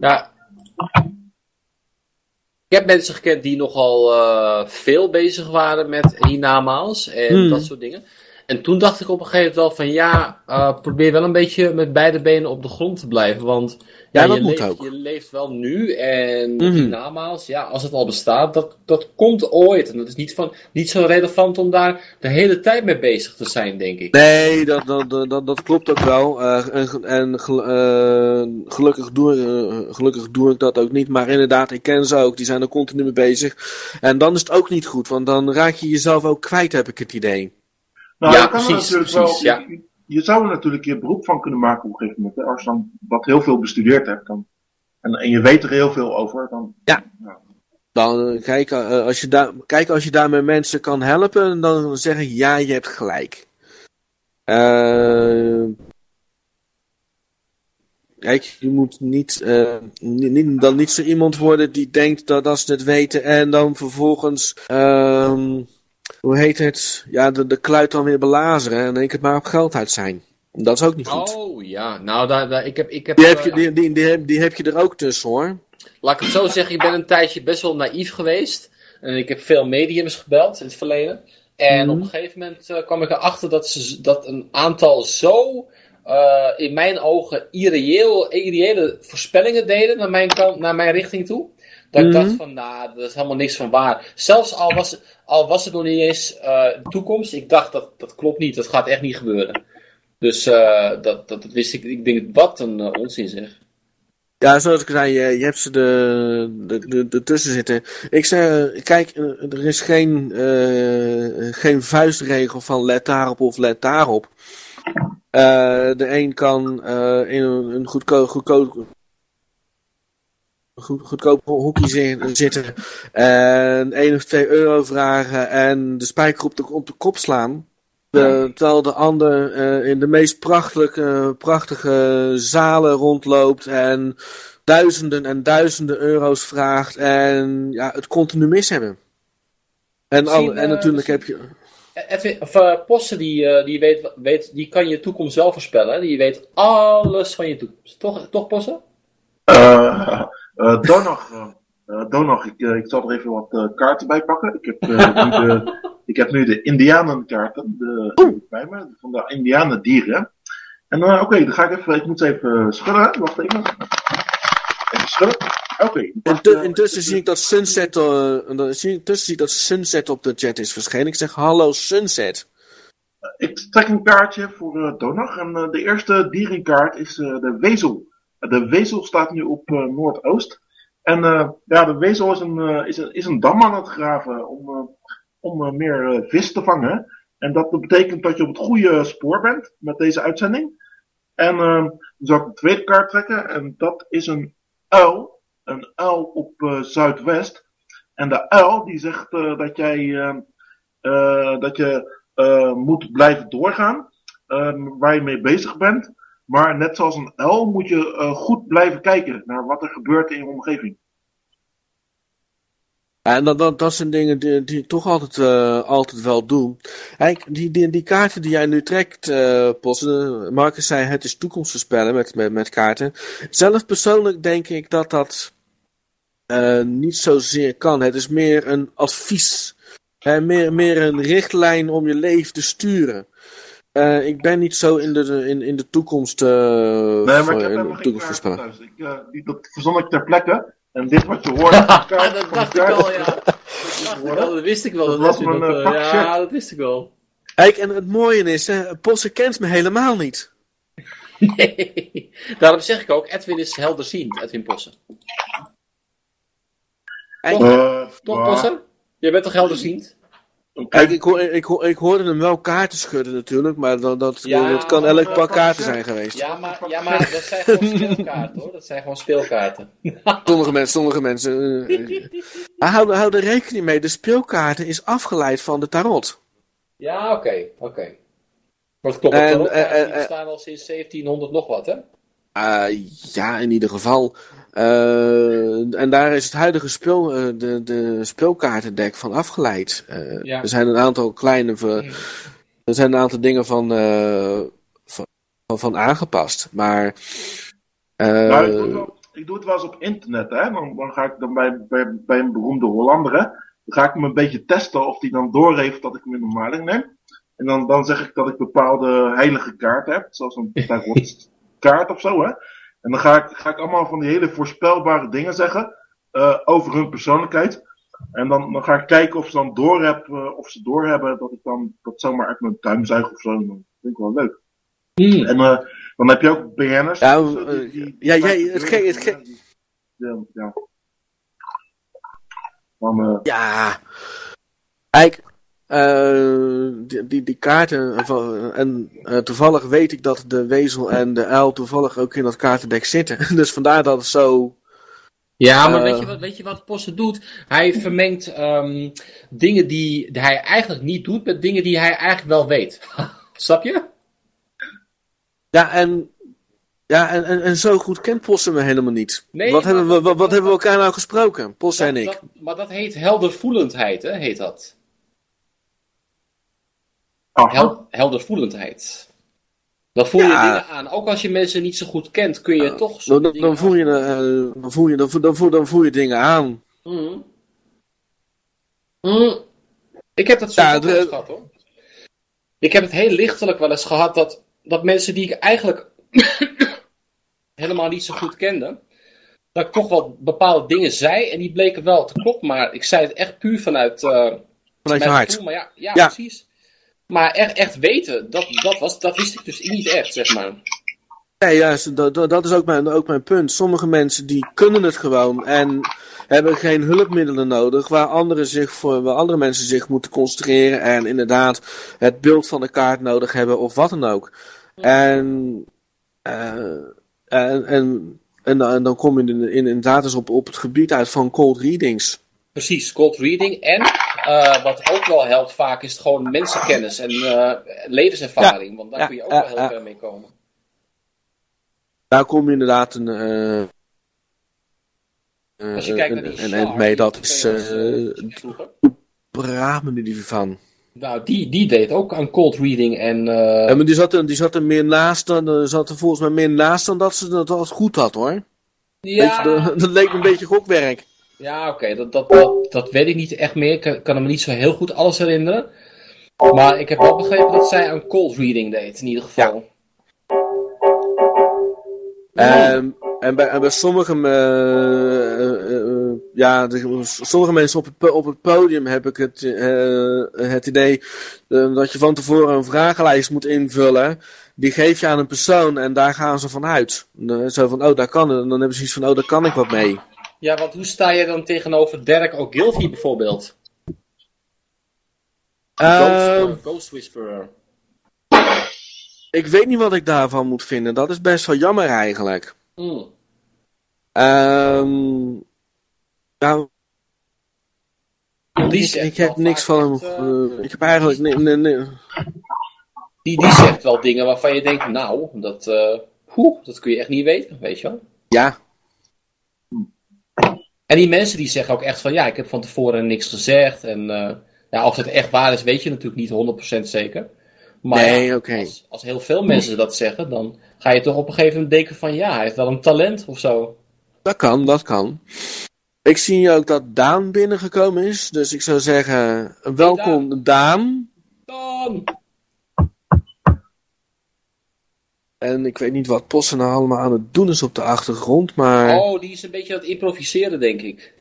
Ja. Ik heb mensen gekend die nogal veel bezig waren met hiernamaals en hmm. dat soort dingen. En toen dacht ik op een gegeven moment wel van ja, uh, probeer wel een beetje met beide benen op de grond te blijven. Want ja, dat je, moet leeft, ook. je leeft wel nu en mm -hmm. namaals, ja, als het al bestaat, dat, dat komt ooit. En dat is niet, van, niet zo relevant om daar de hele tijd mee bezig te zijn, denk ik. Nee, dat, dat, dat, dat klopt ook wel. Uh, en en uh, gelukkig, doe, gelukkig doe ik dat ook niet. Maar inderdaad, ik ken ze ook. Die zijn er continu mee bezig. En dan is het ook niet goed, want dan raak je jezelf ook kwijt, heb ik het idee. Nou, ja, precies. precies wel, ja. je, je, zou er natuurlijk je beroep van kunnen maken op een gegeven moment. Als je dan wat heel veel bestudeerd hebt dan, en, en je weet er heel veel over. Dan, ja. Dan uh, kijk, uh, als je daar, kijk, als je daarmee mensen kan helpen, dan zeg ik ja, je hebt gelijk. Uh, kijk, je moet niet, niet, dan niet zo iemand worden die denkt dat, dat ze het weten en dan vervolgens ehm, hoe heet het, ja, de, de kluit dan weer belazeren en denk het maar op geld uit zijn. Dat is ook niet goed. Oh ja, nou, daar, daar, ik heb, ik heb, die, heb je, eh, die, die, die, heb, die heb je er ook tussen hoor. Laat ik het zo zeggen, ik ben een tijdje best wel naïef geweest. En ik heb veel mediums gebeld in het verleden. En op mhm. een gegeven moment uh, kwam ik erachter dat, ze, dat een aantal zo uh, in mijn ogen irreëel, irreële voorspellingen deden naar mijn, kant, naar mijn richting toe. Dat ik dacht van, nou, dat is helemaal niks van waar. Zelfs al was, al was het nog niet eens uh, toekomst, ik dacht dat dat klopt niet, dat gaat echt niet gebeuren. Dus uh, dat, dat, dat, wist ik, ik denk, wat een uh, onzin zeg. Ja, zoals ik zei, je, je hebt ze de, de, de, de tussen zitten. Ik zeg, kijk, er is geen, geen vuistregel van let daarop of let daarop. de een kan in een, een goedkoop, goed, goedkoop hoekje zitten en 1 of 2 euro vragen en de spijker op de, op de kop slaan. terwijl de ander uh, in de meest prachtige, prachtige zalen rondloopt en duizenden en duizenden euro's vraagt en ja, het continu mis hebben. En, al, en natuurlijk heb je... Even, of, uh, Posten die, uh, die, weet, weet, die kan je toekomst zelf voorspellen. Die weet alles van je toekomst. Toch, toch Posten? Dan nog, uh, dan nog ik, uh, ik zal er even wat kaarten bij pakken. Ik heb, nu de, ik heb nu de Indianenkaarten de, bij me, van de Indianendieren. En oké, okay, dan ga ik even, ik moet even schudden. Wacht even. Even schudden. Oké. Okay, intussen zie ik dat Sunset, intussen zie ik dat Sunset op de chat is verschenen. Ik zeg hallo Sunset. Ik trek een kaartje voor uh, Donag. En de eerste dierenkaart is de Wezel. De Wezel staat nu op uh, Noordoost. En uh, ja, de Wezel is een, uh, is, een, is een dam aan het graven om, om meer vis te vangen. En dat betekent dat je op het goede spoor bent met deze uitzending. En dan zal ik de tweede kaart trekken. En dat is een uil. Een uil op Zuidwest. En de uil die zegt dat jij dat je moet blijven doorgaan. waar je mee bezig bent. Maar net zoals een L moet je uh, goed blijven kijken naar wat er gebeurt in je omgeving. En dat, dat, dat zijn dingen die, die toch altijd, uh, altijd wel doe. Kijk, die, die, die kaarten die jij nu trekt, uh, Marcus zei het is toekomst voorspellen met, met, met kaarten. Zelf persoonlijk denk ik dat dat niet zozeer kan. Het is meer een advies. Hè, meer, meer een richtlijn om je leven te sturen. Uh, ik ben niet zo in de, in, in de toekomst. Uh, nee, maar voor, ik heb helemaal geen kaarten Ik, uh, die, dat verzon ik ter plekke. En dit wat je hoort. dat dacht ik al, ja. Dat, wist ik wel. Dat, dat was mijn dat, Ja, dat wist ik wel. Kijk, en het mooie is, hè, Posse kent me helemaal niet. Nee, daarom zeg ik ook, Edwin is helderziend, Edwin Posse. Toch, toch Posse? Je bent toch helderziend? Kijk, ik, hoor, ik, hoor, ik hoorde hem wel kaarten schudden natuurlijk, maar dat, dat, ja, dat kan elk paar kaarten zijn geweest. Ja, maar, ja, maar dat zijn gewoon speelkaarten hoor, dat zijn gewoon speelkaarten. sommige mensen, sommige mensen. Uh, hou, hou er rekening mee, de speelkaarten is afgeleid van de tarot. Ja, oké, oké. Okay. Maar het klopt, en, tarot, uh, uh, staan al sinds 1700 nog wat hè? ja, in ieder geval. Uh, en daar is het huidige speel, uh, de, de speelkaartendek van afgeleid. Uh, ja. Er zijn een aantal kleine. Ver, mm. Er zijn een aantal dingen van, van, van, aangepast. Maar. Nou, ik, doe wel, ik, doe het wel eens op internet, hè? Dan, dan ga ik dan bij, bij, bij een beroemde Hollander. Hè? Dan ga ik hem een beetje testen of hij dan doorheeft dat ik hem in de maling neem. En dan, dan zeg ik dat ik bepaalde heilige kaarten heb, zoals een kaart of zo, hè. En dan ga ik, ga ik allemaal van die hele voorspelbare dingen zeggen uh, over hun persoonlijkheid. En dan, dan ga ik kijken of ze dan door uh, of ze doorhebben dat ik dan dat zomaar uit mijn tuin zuig of zo. Dan vind ik wel leuk. Mm. En uh, dan heb je ook BN'ers. Ja, die, die, ja, jij, het gek, het gek. Ja, ja. Dan, ja. Kijk, uh, die, die, die, kaarten, en uh, toevallig weet ik dat de wezel en de uil toevallig ook in dat kaartendek zitten. dus vandaar dat het zo... Ja, maar uh, weet, je wat, weet je wat Posse doet? Hij vermengt um, dingen die hij eigenlijk niet doet met dingen die hij eigenlijk wel weet. Snap je? Ja, en, ja en, en, en zo goed kent Posse me helemaal niet. Nee, wat, hebben we, wat, wat hebben we elkaar nou gesproken, Posse en ik? Dat, maar dat heet heldervoelendheid, hè, heet dat. Hel heldervoelendheid. Dan voel je dingen aan. Ook als je mensen niet zo goed kent, kun je toch. Dan, dan, dan, voel je, uh, dan, voel je, dan, dan, voel, dan voel je dingen aan. Mm. Mm. Ik heb dat zo ja, gehad hoor. Ik heb het heel lichtelijk wel eens gehad dat, dat mensen die ik eigenlijk helemaal niet zo goed kende, dat ik toch wel bepaalde dingen zei en die bleken wel te kloppen, maar ik zei het echt puur vanuit. Uh, vanuit je hart. maar ja, ja, ja, precies. Maar echt, echt weten, dat, dat, was, dat wist ik dus niet echt, zeg maar. Nee, juist, dat, dat is ook mijn, ook mijn punt. Sommige mensen die kunnen het gewoon en hebben geen hulpmiddelen nodig, waar, anderen zich voor, waar andere mensen zich moeten concentreren en inderdaad het beeld van de kaart nodig hebben of wat dan ook. En, uh, en, en, en, dan kom je in, inderdaad eens op, op het gebied uit van cold readings. Precies, cold reading. En uh, wat ook wel helpt vaak is gewoon mensenkennis en uh, levenservaring. want daar kun je ook wel heel ver mee komen. Daar kom je inderdaad een... Uh, Als je kijkt naar die en, en mee, dat is... Bramen die van. Nou, die, die deed ook aan cold reading en... Ja, maar die zat, er, die zat er meer naast dan... zat er volgens mij meer naast dan dat ze dat goed had, hoor. Ja. dat, dat leek me een beetje gokwerk. Ja, oké, dat, dat, dat, dat weet ik niet echt meer. Ik kan, me niet zo heel goed alles herinneren. Maar ik heb wel begrepen dat zij een cold reading deed, in ieder geval. Ja. Um, en, bij, en bij sommige, uh, uh, ja, de, sommige mensen op het, op het podium heb ik het, het idee dat je van tevoren een vragenlijst moet invullen. Die geef je aan een persoon en daar gaan ze vanuit. Zo van, oh, daar kan het. En dan hebben ze iets van, oh, daar kan ik wat mee. Ja, want hoe sta je dan tegenover Derek O'Gilvy bijvoorbeeld? Uh, Ghost, Whisperer. Ik weet niet wat ik daarvan moet vinden. Dat is best wel jammer eigenlijk. Mm. Um, nou, die ik, ik heb niks van hem. Uh, ik heb eigenlijk. Nee, nee, nee. Die, die zegt wel dingen waarvan je denkt, nou, dat, uh, dat kun je echt niet weten, weet je wel? Ja, En die mensen die zeggen ook echt van ja, ik heb van tevoren niks gezegd. En uh, ja, of het echt waar is, weet je natuurlijk niet 100% zeker. Maar nee, ja. Als, als, heel veel mensen dat zeggen, dan ga je toch op een gegeven moment denken van ja, hij heeft wel een talent of zo. Dat kan, dat kan. Ik zie ook dat Daan binnengekomen is, dus ik zou zeggen, welkom hey, Daan. Daan. En ik weet niet wat Possen nou allemaal aan het doen is op de achtergrond, maar... Oh, die is een beetje aan het improviseren, denk ik.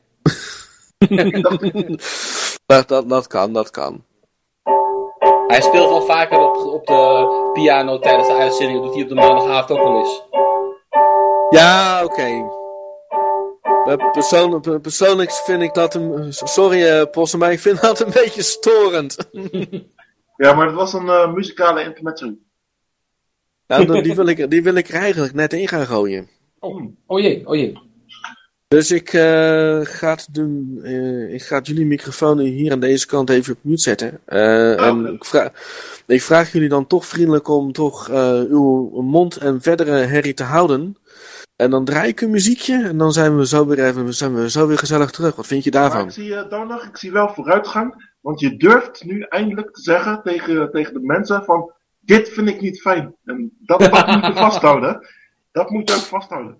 dat, dat, dat kan, dat kan. Hij speelt wel vaker op, op de piano tijdens de uitzending. Dat doet hij op de maandagavond ook wel eens. Ja, oké. Okay. Persoonlijk, persoonlijk vind ik dat een... Sorry, uh, Possen, maar ik vind dat een beetje storend. ja, maar het was een uh, muzikale intermezzo. Nou, die wil, ik, die wil ik er eigenlijk net in gaan gooien. Oh, oh jee, oh jee. Dus ik, uh, ga doen, uh, ik ga jullie microfoon hier aan deze kant even op mute zetten. Uh, oh, en ik vraag, ik vraag jullie dan toch vriendelijk om toch uw mond en verdere herrie te houden. En dan draai ik een muziekje en dan zijn we zo weer even zijn we zo weer gezellig terug. Wat vind je daarvan? Maar ik zie, uh, Donald, ik zie wel vooruitgang. Want je durft nu eindelijk te zeggen tegen, tegen de mensen van dit vind ik niet fijn. En dat, moet je vasthouden. Dat moet je ook vasthouden.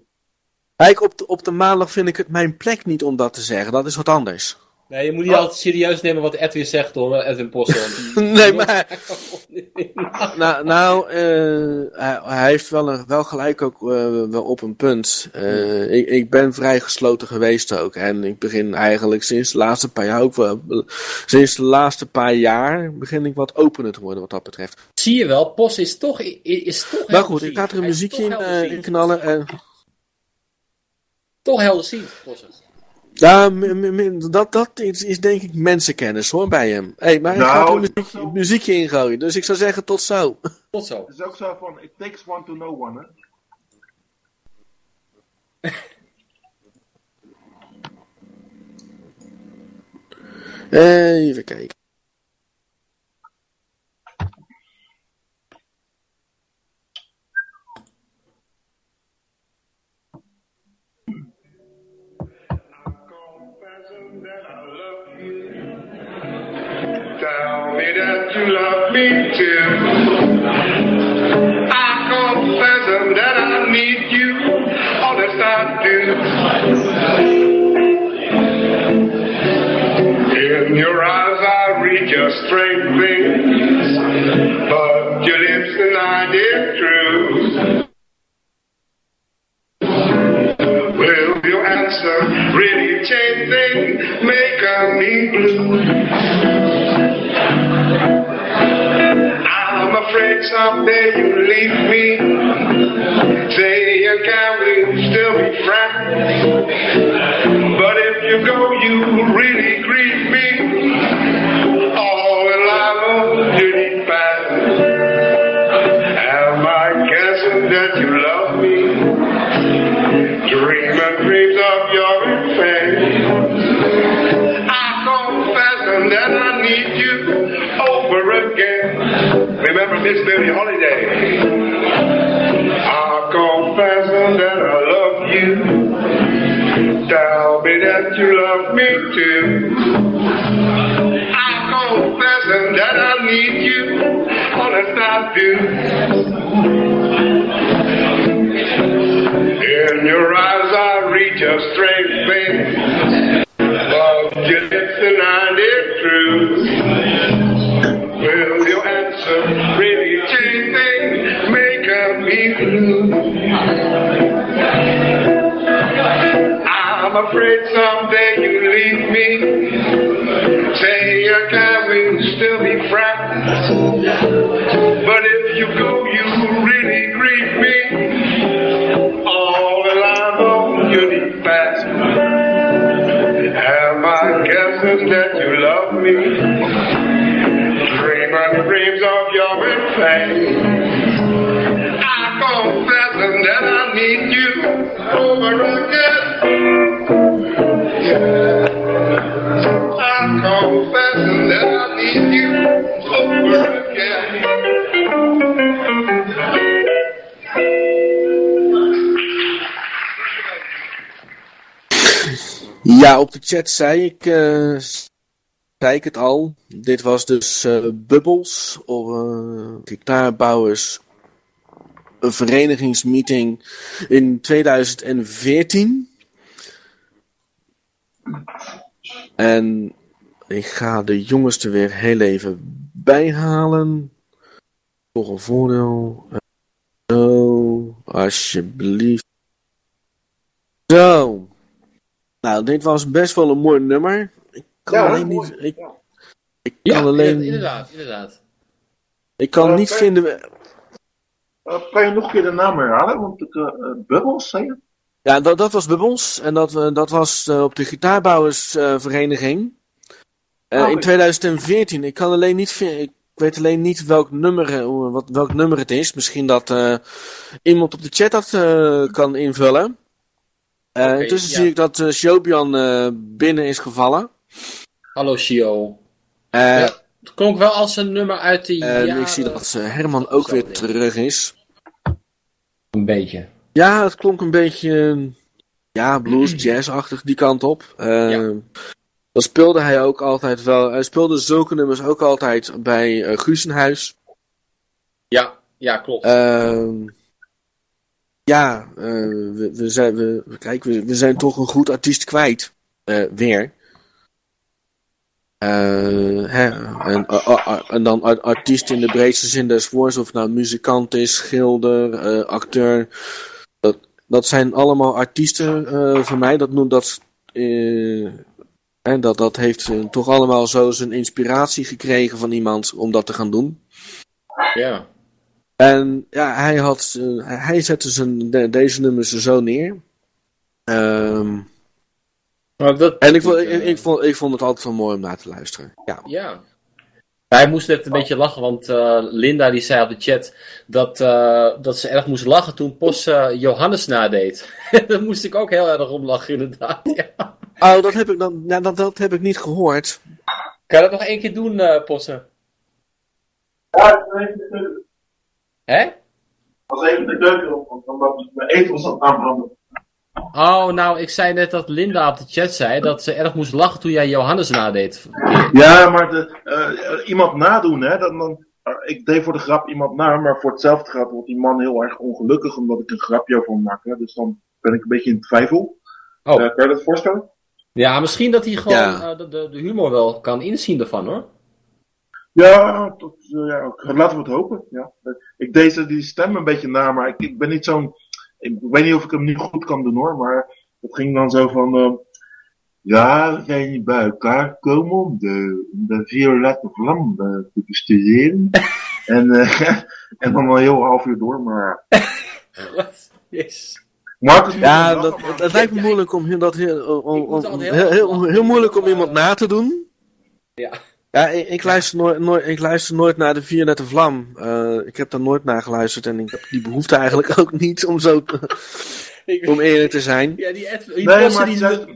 Kijk, op de, op de maandag vind ik het mijn plek niet om dat te zeggen. Dat is wat anders. Nee, je moet niet oh. altijd serieus nemen wat Edwin zegt hoor, Edwin Possel. nee, maar... nou, nou uh, hij, hij, heeft wel, een, wel gelijk ook uh, wel op een punt. Uh, ik, ik ben vrij gesloten geweest ook. En ik begin eigenlijk sinds de laatste paar jaar ook wel... Sinds de laatste paar jaar begin ik wat opener te worden wat dat betreft. Zie je wel, Pos is toch... Is toch maar goed, ik ga er een muziekje in, in knallen. En... Toch helder zien, Posse. Ja, dat, dat is, is, denk ik mensenkennis hoor bij hem. Hey, maar hij gaat nou, er muziek, muziekje ingooien, dus ik zou zeggen tot zo. Tot zo. Het is ook zo van, it takes one to know one, hè. Even kijken. Tell me that you love me too. I confess that I need you, honest I do. In your eyes I read your straight things, but your lips deny it true. Will your answer really change things, make me blue? Afraid someday you'll leave me. Say, can we still be friends? But if you go, you really grieve me. Miss Billie Holiday. I confess that I love you. Tell me that you love me too. I confess that I need you. Honest I do. In your eyes I read your strange face. Love your Afraid someday you leave me. Say you can we still be friends? But if you go, you really grieve me. All alone on you need fast. Am I guessing that you love me? dreaming dreams of your face. I confess that I need you over again. Ja, op de chat zei ik, uh, zei het al. Dit was dus uh, Bubbles, uh, gitaarbouwers, een verenigingsmeeting in 2014. En ik ga de jongens er weer heel even bijhalen. Toch een voordeel. Zo, alsjeblieft. Zo. Nou, dit was best wel een mooi nummer. Ik kan Ja, alleen mooi. niet. Ik, Ja. ik Ja, kan alleen. inderdaad, inderdaad. Ik kan Eh, niet kan- vinden. Uh, kan je nog een keer de naam herhalen? Want ik, uh, uh, Bubbles, zei je? Ja, dat, dat was Bubbles. En dat, eh, dat was eh, op de gitaarbouwersvereniging. Eh, oké. In 2014. Ik kan alleen niet vinden. Ik weet alleen niet welk nummer, eh, wat, welk nummer het is. Misschien dat eh, iemand op de chat dat eh, kan invullen. Eh, Oké, intussen ja. zie ik dat uh, Shobian eh, binnen is gevallen. Hallo Shio. Eh, Ja, het klonk wel als een nummer uit jaren... ik zie dat eh, Herman ook weer terug is. Een beetje. Ja, het klonk een beetje. eh, Ja, blues, jazz-achtig die kant op. Eh, Ja. Dat speelde hij ook altijd wel. Hij speelde zulke nummers ook altijd bij eh Guusenhuis. Ja, ja, klopt. Ehm, ja, eh, we, we, zijn, we, kijk, we, we zijn toch een goed artiest kwijt. Eh, weer. Eh, en, en dan ar- artiest in de breedste zin des woords, of nou muzikant is, schilder, acteur. Dat, dat zijn allemaal artiesten voor mij. Dat, noemt dat, hè, dat, dat heeft toch allemaal zo zijn inspiratie gekregen van iemand om dat te gaan doen. ja. En ja, hij, had, hij- zette zijn, de- deze nummers er zo neer. Ehm, Maar dat, en ik, vond- ik, ik, vond, ik vond het altijd wel mooi om naar te luisteren. Ja. Ja. Wij moesten net een beetje lachen, want eh, Linda die zei op de chat dat, eh, dat ze erg moest lachen toen Pos eh, Johannes nadeed. Daar moest ik ook heel erg om lachen, inderdaad. Ja. Oh, dat heb ik, dan, ja, dat, dat heb ik niet gehoord. Kan je dat nog één keer doen, eh Posse? Ja, de keuken. Hè? was even de keuken op, omdat ik mijn eten was aan het aanbranden. Oh, nou, ik zei net dat Linda op de chat zei dat ze erg moest lachen toen jij Johannes nadeed. Ja, maar de, eh, iemand nadoen, hè. Dan, dan, eh, ik deed voor de grap iemand na, maar voor hetzelfde gaat wordt die man heel erg ongelukkig omdat ik een grapje over hem maak. Hè. Dus dan ben ik een beetje in twijfel. Oh. Eh, kan je dat voorstellen? Ja, misschien dat hij gewoon Ja. eh, de, de, de humor wel kan inzien ervan, hoor. Ja, dat, eh, ja laten we het hopen. Ja. Ik deed ze die stem een beetje na, maar ik, ik ben niet zo'n. Ik weet niet of ik hem nu goed kan doen hoor, maar het ging dan zo van. eh, ja, we zijn bij elkaar gekomen om de, om de violette vlam te bestuderen. en, eh, en dan een heel half uur door, maar. Wat? Yes. Marcus Ja, wel dat, het, lijkt me moeilijk om dat heel, om, om- heel, heel heel, moeilijk om iemand na te doen. Ja. Ja, ik, ik, luister nooit, nooit, ik luister nooit naar de Violette Vlam. Eh, ik heb daar nooit naar geluisterd en ik heb die behoefte eigenlijk ook niet om zo te- Ik- om eerlijk te zijn. Ja, die, Ed, die Nee, Posse maar die... is juist, het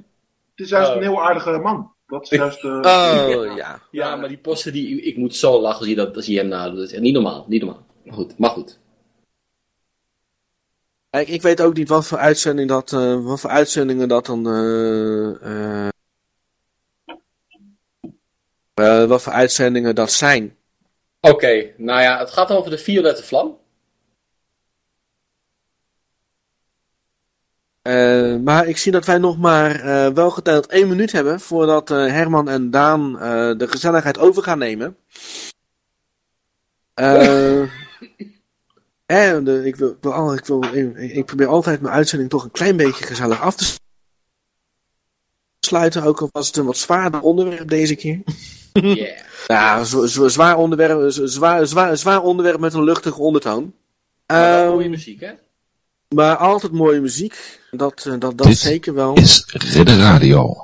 is juist Oh. een heel aardige man. Dat is juist. eh, Oh, ja. Ja, maar die posten die... Ik moet zo lachen als je, dat, als je hem nadoet. Dat is niet normaal, niet normaal. Maar goed, maar goed. Ik, ik weet ook niet wat voor uitzending dat, eh, wat voor uitzendingen dat dan, eh, eh, wat voor uitzendingen dat zijn. Oké, nou ja, het gaat over de violette vlam. Eh, maar ik zie dat wij nog maar eh, wel geteld één minuut hebben voordat Herman en Daan de gezelligheid over gaan nemen. En de, ik, wil, ik, wil, ik, ik probeer altijd mijn uitzending toch een klein beetje gezellig af te sluiten, ook al was het een wat zwaarder onderwerp deze keer. Yeah. Ja, zo- zo- zwaar, onderwerp, zwaar, zwaar, zwaar onderwerp met een luchtige ondertoon. Maar wel Ehm, mooie muziek, hè? maar altijd mooie muziek, dat, eh, dat, dat Dit zeker wel. is Ridder Radio.